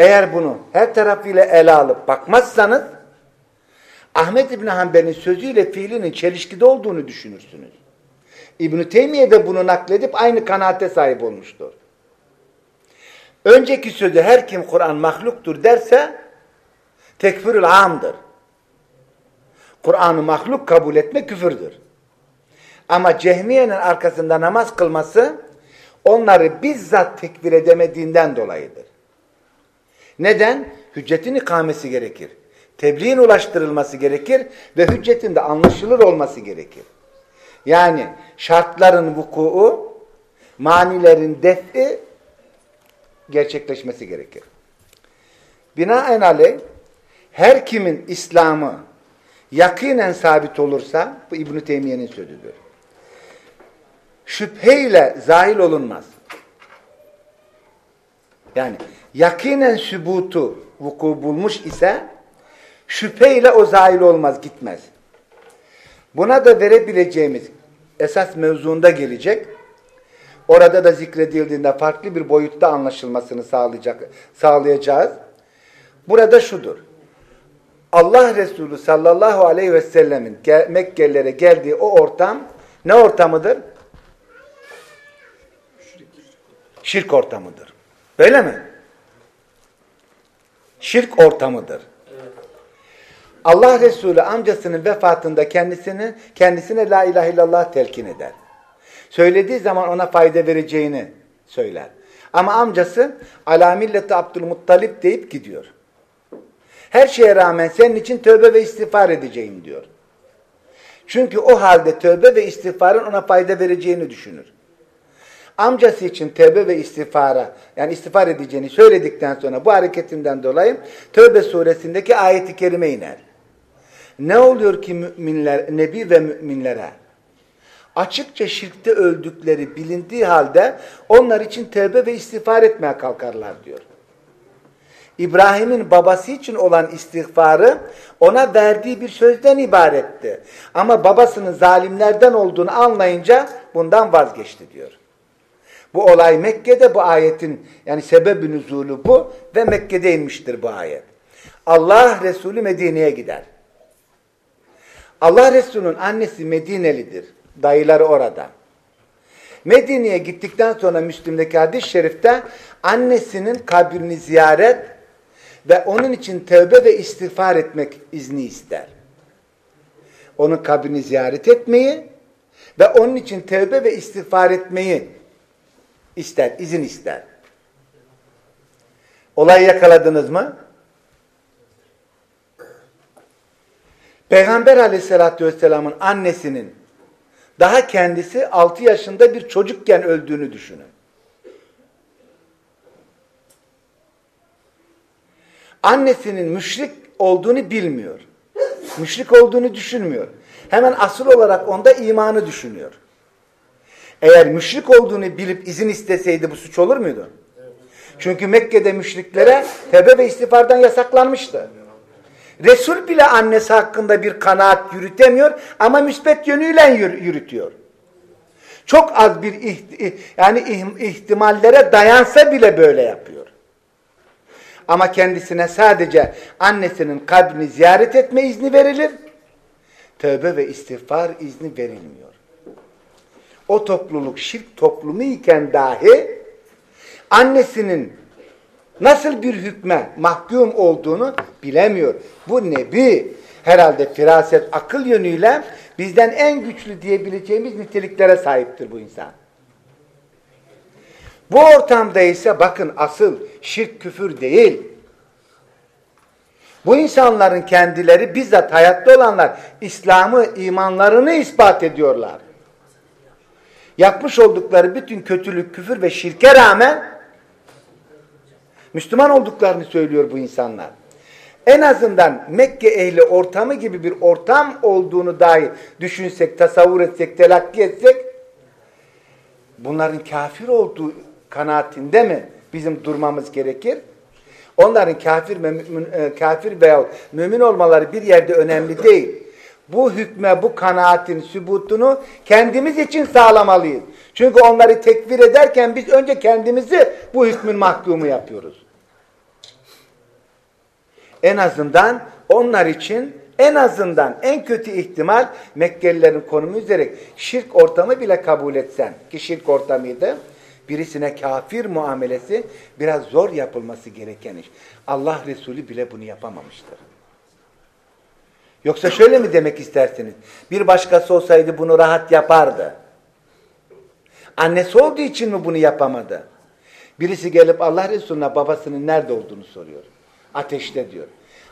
Eğer bunu her tarafıyla ele alıp bakmazsanız Ahmet İbni Hanbel'in sözüyle fiilinin çelişkide olduğunu düşünürsünüz. İbn-i Teymiye de bunu nakledip aynı kanaate sahip olmuştur. Önceki sözü her kim Kur'an mahluktur derse tekfirül amdır. Kur'an'ı mahluk kabul etme küfürdür. Ama cehmiyenin arkasında namaz kılması onları bizzat tekfir edemediğinden dolayıdır. Neden? Hüccetin ikamesi gerekir. Tebliğin ulaştırılması gerekir ve hüccetin de anlaşılır olması gerekir. Yani şartların vuku'u, manilerin defi gerçekleşmesi gerekir. Binaenaleyh her kimin İslam'ı yakinen sabit olursa, bu İbn-i Teymiye'nin sözüdür. Şüpheyle zahil olunmaz. Yani yakinen sübutu vuku bulmuş ise Şüpheyle o zahil olmaz, gitmez. Buna da verebileceğimiz esas mevzuunda gelecek. Orada da zikredildiğinde farklı bir boyutta anlaşılmasını sağlayacak, sağlayacağız. Burada şudur. Allah Resulü sallallahu aleyhi ve sellemin Mekkelilere geldiği o ortam ne ortamıdır? Şirk ortamıdır. Böyle mi? Şirk ortamıdır. Allah Resulü amcasının vefatında kendisini kendisine la ilahe illallah telkin eder. Söylediği zaman ona fayda vereceğini söyler. Ama amcası ala milleti Abdülmuttalip deyip gidiyor. Her şeye rağmen senin için tövbe ve istiğfar edeceğim diyor. Çünkü o halde tövbe ve istiğfarın ona fayda vereceğini düşünür. Amcası için tövbe ve istiğfara yani istiğfar edeceğini söyledikten sonra bu hareketinden dolayı Tövbe suresindeki ayeti kerime iner. Ne oluyor ki müminler, nebi ve müminlere? Açıkça şirkte öldükleri bilindiği halde onlar için tövbe ve istiğfar etmeye kalkarlar diyor. İbrahim'in babası için olan istiğfarı ona verdiği bir sözden ibaretti. Ama babasının zalimlerden olduğunu anlayınca bundan vazgeçti diyor. Bu olay Mekke'de bu ayetin yani sebeb-i nüzulü bu ve Mekke'de inmiştir bu ayet. Allah Resulü Medine'ye gider. Allah Resulü'nün annesi Medinelidir. Dayıları orada. Medine'ye gittikten sonra Müslim'deki hadis-i şerifte annesinin kabrini ziyaret ve onun için tövbe ve istiğfar etmek izni ister. Onun kabrini ziyaret etmeyi ve onun için tövbe ve istiğfar etmeyi ister, izin ister. Olayı yakaladınız mı? Peygamber aleyhissalatü vesselamın annesinin daha kendisi 6 yaşında bir çocukken öldüğünü düşünün. Annesinin müşrik olduğunu bilmiyor. Müşrik olduğunu düşünmüyor. Hemen asıl olarak onda imanı düşünüyor. Eğer müşrik olduğunu bilip izin isteseydi bu suç olur muydu? Çünkü Mekke'de müşriklere tebe ve istiğfardan yasaklanmıştı. Resul bile annesi hakkında bir kanaat yürütemiyor ama müspet yönüyle yürütüyor. Çok az bir yani ihtimallere dayansa bile böyle yapıyor. Ama kendisine sadece annesinin kabrini ziyaret etme izni verilir. Tövbe ve istiğfar izni verilmiyor. O topluluk şirk toplumu iken dahi annesinin nasıl bir hükme mahkum olduğunu bilemiyor. Bu nebi herhalde firaset akıl yönüyle bizden en güçlü diyebileceğimiz niteliklere sahiptir bu insan. Bu ortamda ise bakın asıl şirk küfür değil. Bu insanların kendileri bizzat hayatta olanlar İslam'ı, imanlarını ispat ediyorlar. Yapmış oldukları bütün kötülük, küfür ve şirke rağmen Müslüman olduklarını söylüyor bu insanlar. En azından Mekke ehli ortamı gibi bir ortam olduğunu dahi düşünsek, tasavvur etsek, telakki etsek bunların kafir olduğu kanaatinde mi bizim durmamız gerekir? Onların kafir, mümin, e, kafir veya mümin olmaları bir yerde önemli değil. Bu hükme, bu kanaatin sübutunu kendimiz için sağlamalıyız. Çünkü onları tekfir ederken biz önce kendimizi bu hükmün mahkumu yapıyoruz. En azından onlar için en azından en kötü ihtimal Mekkelilerin konumu üzere şirk ortamı bile kabul etsen ki şirk ortamıydı birisine kafir muamelesi biraz zor yapılması gereken iş. Allah Resulü bile bunu yapamamıştır. Yoksa şöyle mi demek istersiniz? Bir başkası olsaydı bunu rahat yapardı. Annesi olduğu için mi bunu yapamadı? Birisi gelip Allah Resulüne babasının nerede olduğunu soruyor. Ateşte diyor.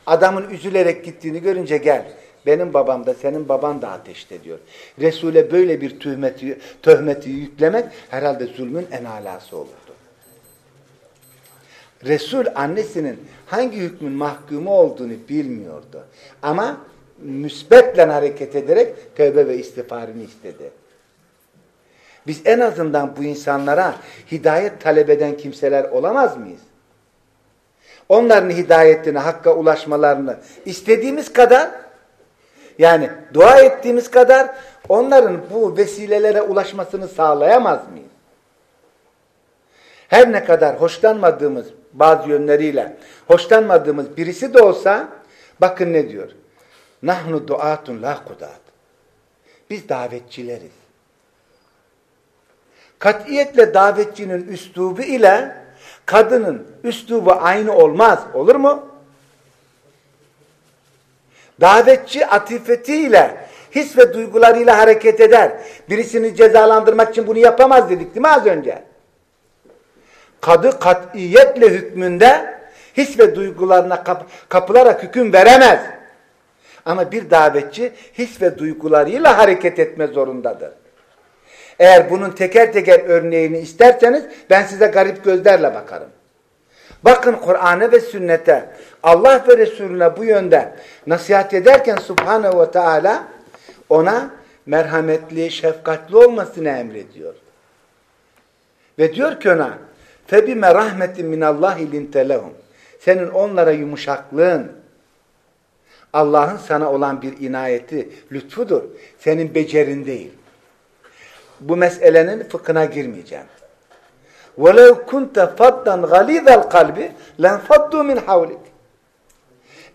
Adamın üzülerek gittiğini görünce gel. Benim babam da senin baban da ateşte diyor. Resul'e böyle bir töhmeti, töhmeti yüklemek herhalde zulmün en alası olurdu. Resul annesinin hangi hükmün mahkumu olduğunu bilmiyordu. Ama müsbetle hareket ederek tövbe ve istiğfarını istedi. Biz en azından bu insanlara hidayet talep eden kimseler olamaz mıyız? onların hidayetine, hakka ulaşmalarını istediğimiz kadar yani dua ettiğimiz kadar onların bu vesilelere ulaşmasını sağlayamaz mıyız? Her ne kadar hoşlanmadığımız bazı yönleriyle hoşlanmadığımız birisi de olsa bakın ne diyor? Nahnu duatun la kudat. Biz davetçileriz. Katiyetle davetçinin üslubu ile kadının üslubu aynı olmaz. Olur mu? Davetçi atifetiyle, his ve duygularıyla hareket eder. Birisini cezalandırmak için bunu yapamaz dedik değil mi az önce? Kadı katiyetle hükmünde his ve duygularına kap kapılarak hüküm veremez. Ama bir davetçi his ve duygularıyla hareket etme zorundadır. Eğer bunun teker teker örneğini isterseniz ben size garip gözlerle bakarım. Bakın Kur'an'a ve sünnete Allah ve Resulüne bu yönde nasihat ederken Subhanahu ve Teala ona merhametli, şefkatli olmasını emrediyor. Ve diyor ki ona فَبِمَ رَحْمَةٍ مِنَ اللّٰهِ لِنْتَ لَهُمْ Senin onlara yumuşaklığın Allah'ın sana olan bir inayeti, lütfudur. Senin becerin değil. Bu meselenin fıkhına girmeyeceğim. وَلَوْ كُنْتَ فَضَّنْ غَلِيذَ الْقَلْبِ لَنْفَضُّوا مِنْ حَوْلِكَ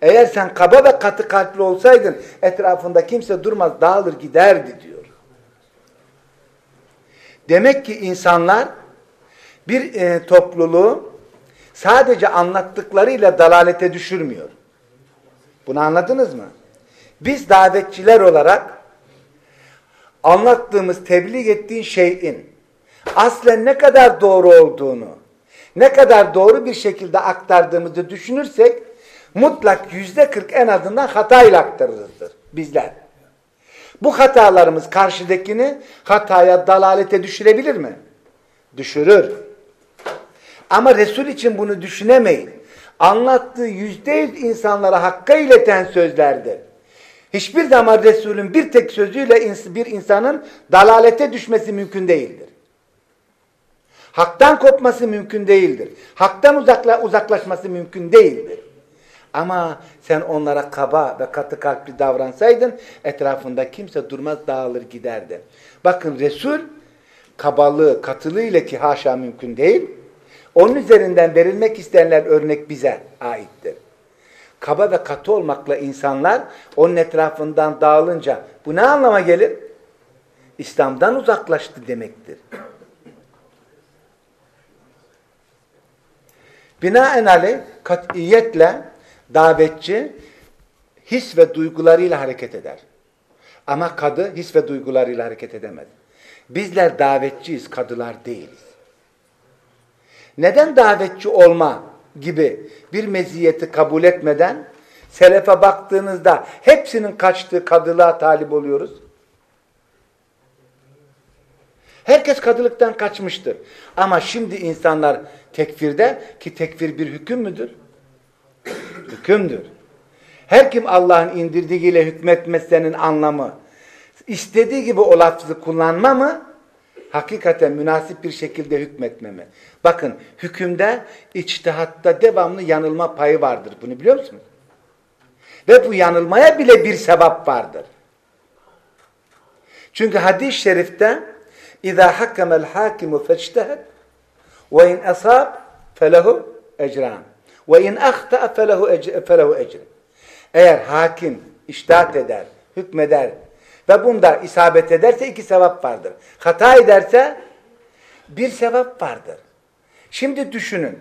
Eğer sen kaba ve katı kalpli olsaydın etrafında kimse durmaz dağılır giderdi diyor. Demek ki insanlar bir e, topluluğu sadece anlattıklarıyla dalalete düşürmüyor. Bunu anladınız mı? Biz davetçiler olarak anlattığımız, tebliğ ettiğin şeyin aslen ne kadar doğru olduğunu, ne kadar doğru bir şekilde aktardığımızı düşünürsek mutlak yüzde kırk en azından hatayla aktarırızdır bizler. Bu hatalarımız karşıdakini hataya, dalalete düşürebilir mi? Düşürür. Ama Resul için bunu düşünemeyin. Anlattığı yüzde yüz insanlara hakka ileten sözlerdir. Hiçbir zaman Resul'ün bir tek sözüyle bir insanın dalalete düşmesi mümkün değildir. Haktan kopması mümkün değildir. Haktan uzakla, uzaklaşması mümkün değildir. Ama sen onlara kaba ve katı kalpli davransaydın etrafında kimse durmaz dağılır giderdi. Bakın Resul kabalığı, katılığı ile ki haşa mümkün değil. Onun üzerinden verilmek istenilen örnek bize aittir. Kaba ve katı olmakla insanlar onun etrafından dağılınca bu ne anlama gelir? İslam'dan uzaklaştı demektir. Binaenaleyh katiyetle davetçi his ve duygularıyla hareket eder. Ama kadı his ve duygularıyla hareket edemez. Bizler davetçiyiz, kadılar değiliz. Neden davetçi olma gibi bir meziyeti kabul etmeden selefe baktığınızda hepsinin kaçtığı kadılığa talip oluyoruz? Herkes kadılıktan kaçmıştır. Ama şimdi insanlar tekfirde ki tekfir bir hüküm müdür? Hükümdür. Her kim Allah'ın indirdiğiyle hükmetmesinin anlamı istediği gibi o lafzı kullanma mı? Hakikaten münasip bir şekilde hükmetme mi? Bakın hükümde, içtihatta devamlı yanılma payı vardır. Bunu biliyor musunuz? Ve bu yanılmaya bile bir sebep vardır. Çünkü hadis-i şerifte اِذَا حَكَّمَ الْحَاكِمُ فَاجْتَهَدْ وَاِنْ أَصَابْ فَلَهُ اَجْرَانِ وَاِنْ اَخْتَأَ فَلَهُ اَجْرٍ Eğer hakim iştahat eder, hükmeder ve bunda isabet ederse iki sevap vardır. Hata ederse bir sevap vardır. Şimdi düşünün.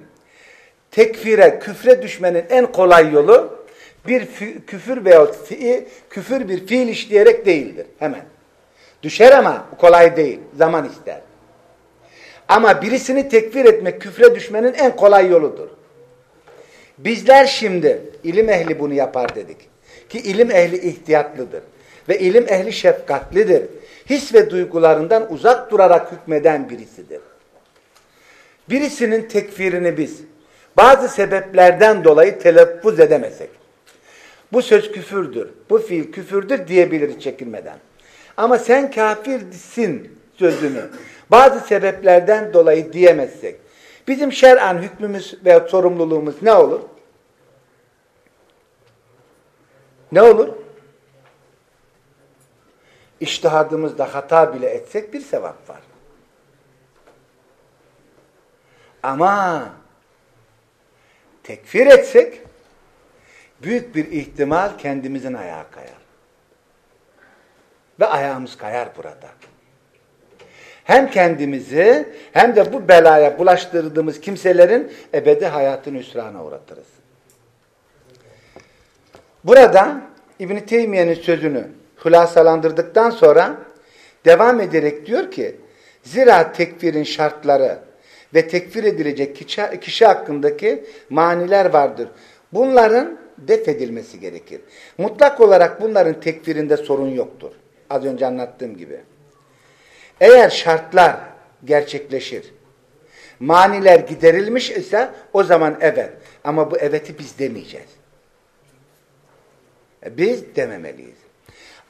Tekfire, küfre düşmenin en kolay yolu bir küfür veyahut fiil, küfür bir fiil işleyerek değildir. Hemen. Düşer ama kolay değil. Zaman ister. Ama birisini tekfir etmek küfre düşmenin en kolay yoludur. Bizler şimdi ilim ehli bunu yapar dedik. Ki ilim ehli ihtiyatlıdır ve ilim ehli şefkatlidir. His ve duygularından uzak durarak hükmeden birisidir. Birisinin tekfirini biz bazı sebeplerden dolayı telaffuz edemesek, bu söz küfürdür, bu fiil küfürdür diyebiliriz çekinmeden. Ama sen kafirsin sözünü bazı sebeplerden dolayı diyemezsek, bizim şer'an hükmümüz ve sorumluluğumuz ne olur? Ne olur? İçtihadımızda hata bile etsek bir sevap var. Ama tekfir etsek büyük bir ihtimal kendimizin ayağı kayar. Ve ayağımız kayar burada. Hem kendimizi hem de bu belaya bulaştırdığımız kimselerin ebedi hayatını hüsrana uğratırız. Burada İbn-i Teymiye'nin sözünü hülasalandırdıktan sonra devam ederek diyor ki zira tekfirin şartları ve tekfir edilecek kişi, kişi hakkındaki maniler vardır. Bunların def edilmesi gerekir. Mutlak olarak bunların tekfirinde sorun yoktur. Az önce anlattığım gibi. Eğer şartlar gerçekleşir, maniler giderilmiş ise o zaman evet. Ama bu eveti biz demeyeceğiz. E, biz dememeliyiz.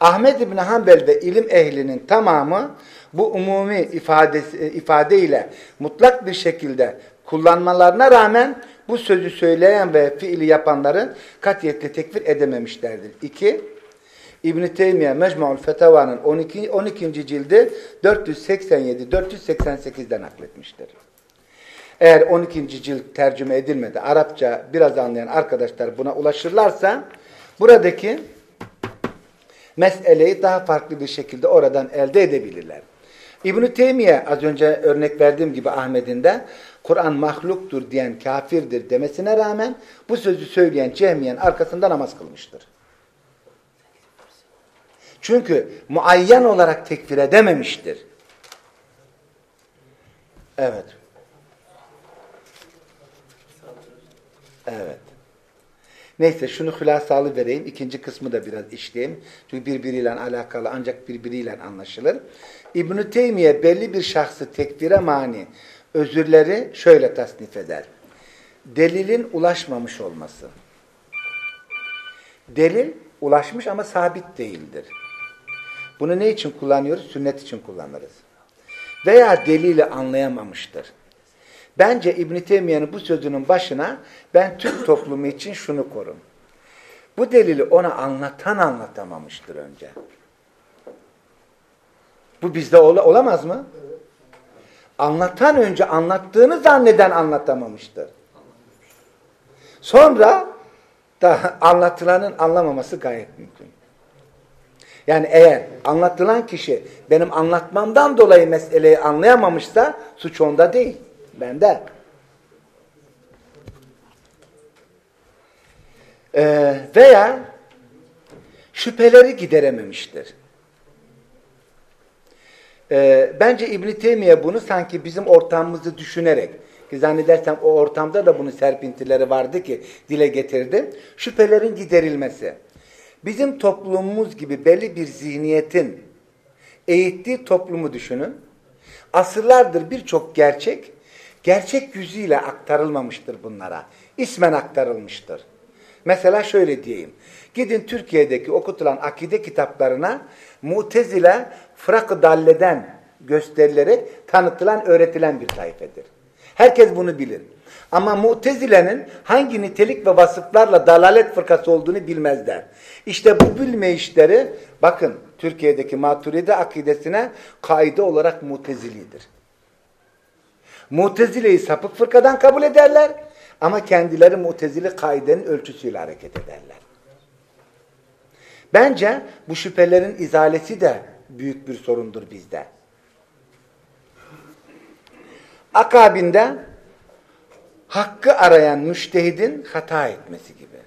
Ahmed İbni Hanbel ve ilim ehlinin tamamı bu umumi ifadesi, e, ifadeyle mutlak bir şekilde kullanmalarına rağmen bu sözü söyleyen ve fiili yapanları katiyetle tekfir edememişlerdir. İki, İbn-i Teymiye Mecmu'l Fetava'nın 12. 12. cildi 487-488'den nakletmiştir. Eğer 12. cilt tercüme edilmedi, Arapça biraz anlayan arkadaşlar buna ulaşırlarsa buradaki meseleyi daha farklı bir şekilde oradan elde edebilirler. İbn-i Teymiye az önce örnek verdiğim gibi Ahmet'in de Kur'an mahluktur diyen kafirdir demesine rağmen bu sözü söyleyen Cehmiyen arkasında namaz kılmıştır. Çünkü muayyen olarak tekfir edememiştir. Evet. Evet. Neyse şunu hülasalı vereyim. İkinci kısmı da biraz işleyeyim. Çünkü birbiriyle alakalı ancak birbiriyle anlaşılır. İbn-i Teymiye belli bir şahsı tekfire mani özürleri şöyle tasnif eder. Delilin ulaşmamış olması. Delil ulaşmış ama sabit değildir. Bunu ne için kullanıyoruz? Sünnet için kullanırız. Veya delili anlayamamıştır. Bence İbn-i Teymiye'nin bu sözünün başına ben Türk toplumu için şunu korum. Bu delili ona anlatan anlatamamıştır önce. Bu bizde ol olamaz mı? Anlatan önce anlattığını zanneden anlatamamıştır. Sonra da anlatılanın anlamaması gayet mümkün. Yani eğer anlatılan kişi benim anlatmamdan dolayı meseleyi anlayamamışsa suç onda değil, bende. Ee, veya şüpheleri giderememiştir. Ee, bence İbn-i Teymiye bunu sanki bizim ortamımızı düşünerek ki zannedersem o ortamda da bunun serpintileri vardı ki dile getirdi. Şüphelerin giderilmesi. Bizim toplumumuz gibi belli bir zihniyetin eğittiği toplumu düşünün. Asırlardır birçok gerçek, gerçek yüzüyle aktarılmamıştır bunlara. İsmen aktarılmıştır. Mesela şöyle diyeyim. Gidin Türkiye'deki okutulan akide kitaplarına Mutezile fırak dalleden gösterilerek tanıtılan, öğretilen bir tayfedir. Herkes bunu bilir. Ama Mutezile'nin hangi nitelik ve vasıflarla dalalet fırkası olduğunu bilmezler. İşte bu bilmeyişleri bakın Türkiye'deki Maturidi akidesine kaide olarak Mutezilidir. Mutezile'yi sapık fırkadan kabul ederler ama kendileri Mutezili kaidenin ölçüsüyle hareket ederler. Bence bu şüphelerin izalesi de büyük bir sorundur bizde. Akabinde hakkı arayan müştehidin hata etmesi gibi.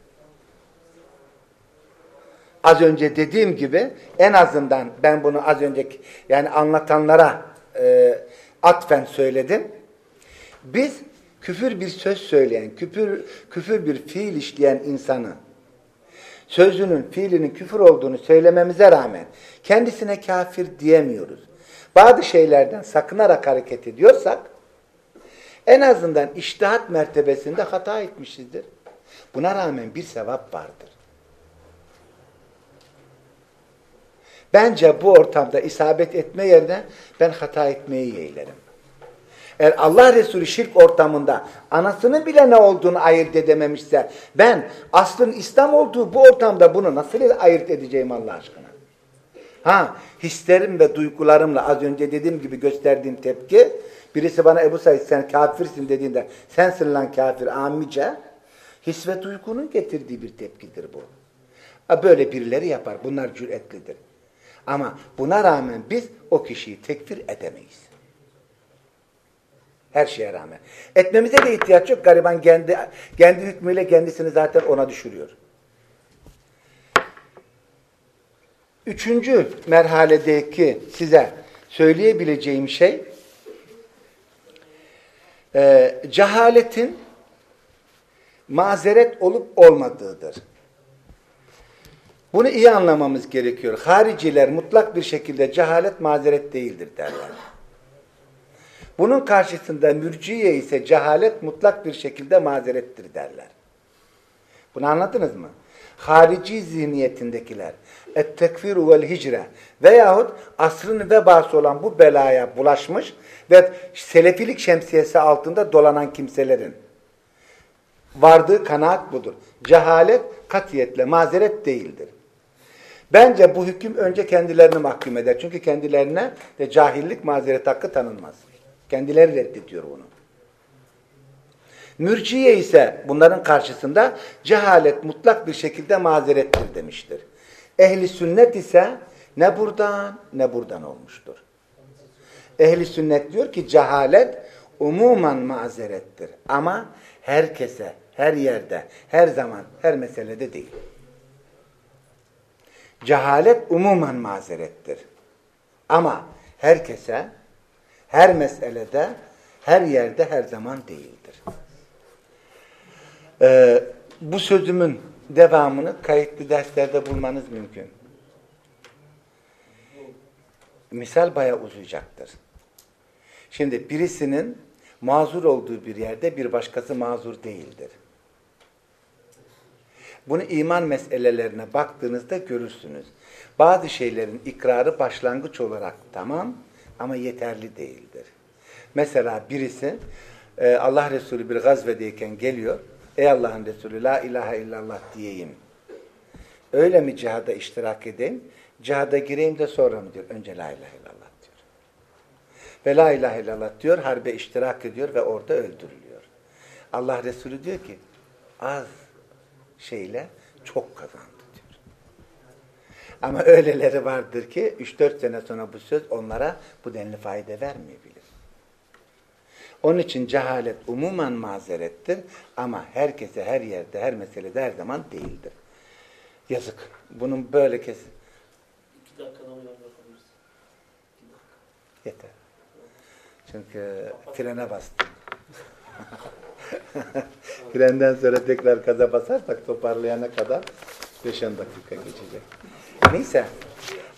Az önce dediğim gibi en azından ben bunu az önceki yani anlatanlara e, atfen söyledim. Biz küfür bir söz söyleyen, küfür, küfür bir fiil işleyen insanı sözünün, fiilinin küfür olduğunu söylememize rağmen kendisine kafir diyemiyoruz. Bazı şeylerden sakınarak hareket ediyorsak en azından iştihat mertebesinde hata etmişizdir. Buna rağmen bir sevap vardır. Bence bu ortamda isabet etme yerine ben hata etmeyi yeğlerim. Eğer Allah Resulü şirk ortamında anasının bile ne olduğunu ayırt edememişse ben aslın İslam olduğu bu ortamda bunu nasıl ayırt edeceğim Allah aşkına? Ha hislerim ve duygularımla az önce dediğim gibi gösterdiğim tepki birisi bana Ebu Said sen kafirsin dediğinde sensin lan kafir amice his ve duygunun getirdiği bir tepkidir bu. Böyle birileri yapar. Bunlar cüretlidir. Ama buna rağmen biz o kişiyi tekfir edemeyiz. Her şeye rağmen. Etmemize de ihtiyaç yok. Gariban kendi, kendi hükmüyle kendisini zaten ona düşürüyor. Üçüncü merhaledeki size söyleyebileceğim şey e, cehaletin mazeret olup olmadığıdır. Bunu iyi anlamamız gerekiyor. Hariciler mutlak bir şekilde cehalet mazeret değildir derler. Bunun karşısında mürciye ise cehalet mutlak bir şekilde mazerettir derler. Bunu anladınız mı? Harici zihniyetindekiler et-tekfiru vel hicre veyahut asrın vebası olan bu belaya bulaşmış ve selefilik şemsiyesi altında dolanan kimselerin vardığı kanaat budur. Cehalet katiyetle mazeret değildir. Bence bu hüküm önce kendilerini mahkum eder. Çünkü kendilerine de cahillik mazeret hakkı tanınmaz. Kendileri reddediyor bunu. Mürciye ise bunların karşısında cehalet mutlak bir şekilde mazerettir demiştir. Ehli sünnet ise ne buradan ne buradan olmuştur. Ehli sünnet diyor ki cehalet umuman mazerettir. Ama herkese, her yerde, her zaman, her meselede değil. Cehalet umuman mazerettir. Ama herkese, her meselede, her yerde, her zaman değildir. Ee, bu sözümün devamını kayıtlı derslerde bulmanız mümkün. Misal bayağı uzayacaktır. Şimdi birisinin mazur olduğu bir yerde bir başkası mazur değildir. Bunu iman meselelerine baktığınızda görürsünüz. Bazı şeylerin ikrarı başlangıç olarak tamam ama yeterli değildir. Mesela birisi e, Allah Resulü bir gazvedeyken geliyor. Ey Allah'ın Resulü la ilahe illallah diyeyim. Öyle mi cihada iştirak edeyim? Cihada gireyim de sonra mı diyor? Önce la ilahe illallah diyor. Ve la ilahe illallah diyor, harbe iştirak ediyor ve orada öldürülüyor. Allah Resulü diyor ki az şeyle çok kazandı. Ama öyleleri vardır ki 3-4 sene sonra bu söz onlara bu denli fayda vermeyebilir. Onun için cehalet umuman mazerettir ama herkese, her yerde, her meselede her zaman değildir. Yazık. Bunun böyle kes... İki dakikada uyar yapabilirsin. Yeter. Çünkü frene bastım. Frenden sonra tekrar gaza basarsak toparlayana kadar 5-10 dakika geçecek. Neyse.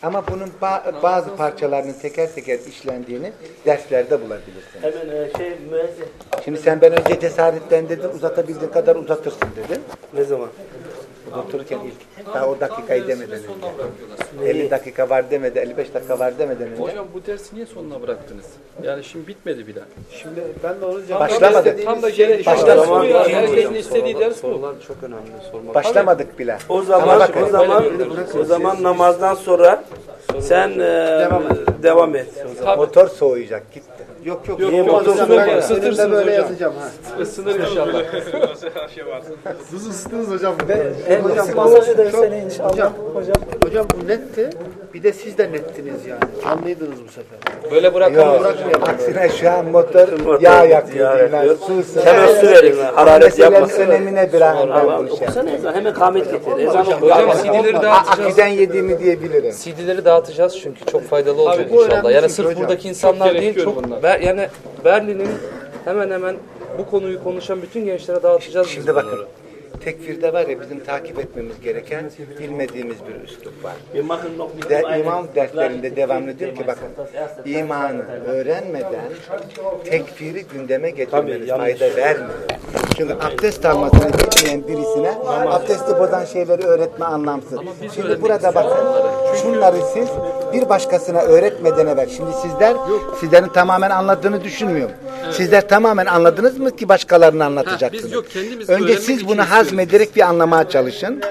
Ama bunun ba- bazı parçalarının teker teker işlendiğini derslerde bulabilirsiniz. Hemen e, şey müezzin. Şimdi sen ben önce cesaretten dedin, uzatabildiğin kadar uzatırsın dedin. Ne zaman? Otururken ilk, daha o dakikayı demeden önce. 50 dakika var demedi, 55 dakika var demeden önce. Hocam bu dersi niye sonuna bıraktınız? Yani şimdi bitmedi bile. Şimdi ben de onu Başlamadık. Tam da gerek Başlamadık. Herkesin istediği ders bu. Sorular çok önemli. Sormak Başlamadık bile. O Ama zaman bakın, o zaman o zaman namazdan sonra sen e, devam et. motor soğuyacak, gitti. Yok yok. Yok, yok, hocam ısınır ben ya, seninle ısıtırsınız böyle hocam. yazacağım ha. Isınır inşallah. Siz ısıttınız hocam. Hocam, hocam, hocam, hocam bu netti. Bir de siz de nettiniz yani. Anlıydınız bu sefer. Böyle bırakalım. Yok, aksine şu an motor yağ yakıyor. Su. Hemen su verin. Hararet yapmasın. önemine bir an ben bu işe. Ezan. Hemen kamet getir. Ezan oku. Hocam CD'leri dağıtacağız. Akiden yediğimi diyebilirim. CD'leri dağıtacağız çünkü çok faydalı olacak inşallah. Yani sırf hocam. buradaki insanlar değil çok yani Berlin'in hemen hemen bu konuyu konuşan bütün gençlere dağıtacağız Şimdi bakın, bunları. Tekfirde var ya bizim takip etmemiz gereken bilmediğimiz bir üslup var. De, imam derslerinde devamlı diyor ki bakın imanı öğrenmeden tekfiri gündeme getirmeniz fayda vermiyor. Çünkü abdest almasını bilmeyen birisine abdesti bozan şeyleri öğretme anlamsız. Şimdi burada bakın şunları siz bir başkasına öğretmeden evvel şimdi sizler sizlerin tamamen anladığını düşünmüyorum. Sizler tamamen anladınız mı ki başkalarına anlatacaksınız? Önce siz bunu. Hazmederek bir anlamaya çalışın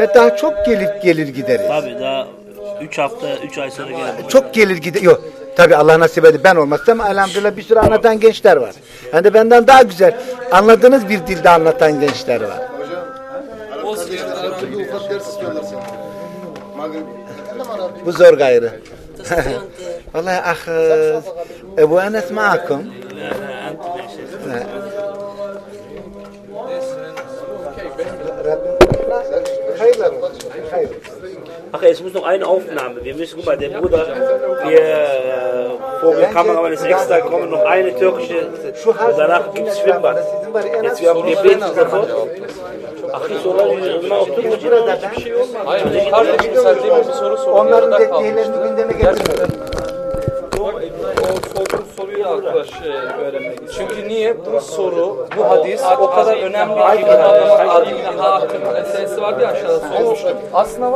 ve daha çok gelir gelir gideriz. Tabii daha 3 hafta, 3 ay sonra gelir. Çok gelir gider. Yok. Tabi Allah nasip eder ben olmazsam elhamdülillah bir sürü anlatan gençler var. Hem de benden daha güzel anladığınız bir dilde anlatan gençler var. Bu zor gayrı. Vallahi ah Ebu Enes maakum. Ach, es muss noch eine Aufnahme. Wir müssen, guck mal, der Bruder, wir äh, vor der Kamera jetzt extra kommen, noch eine türkische. Harf Danach gibt es Schwimmbad. Jetzt wir haben Gebet sofort. Ach, ich soll mal oturun. burada ben Hayır, kardeşim sen demin bir soru sordun. onların detaylarını gündeme getirmiyorum. O, o sorduğun soruyu da arkadaş e, öğrenmek istiyor. Çünkü niye? Bu soru, bu hadis o kadar önemli ki. Adil hakkın meselesi vardı ya aşağıda sormuştum. Aslında var.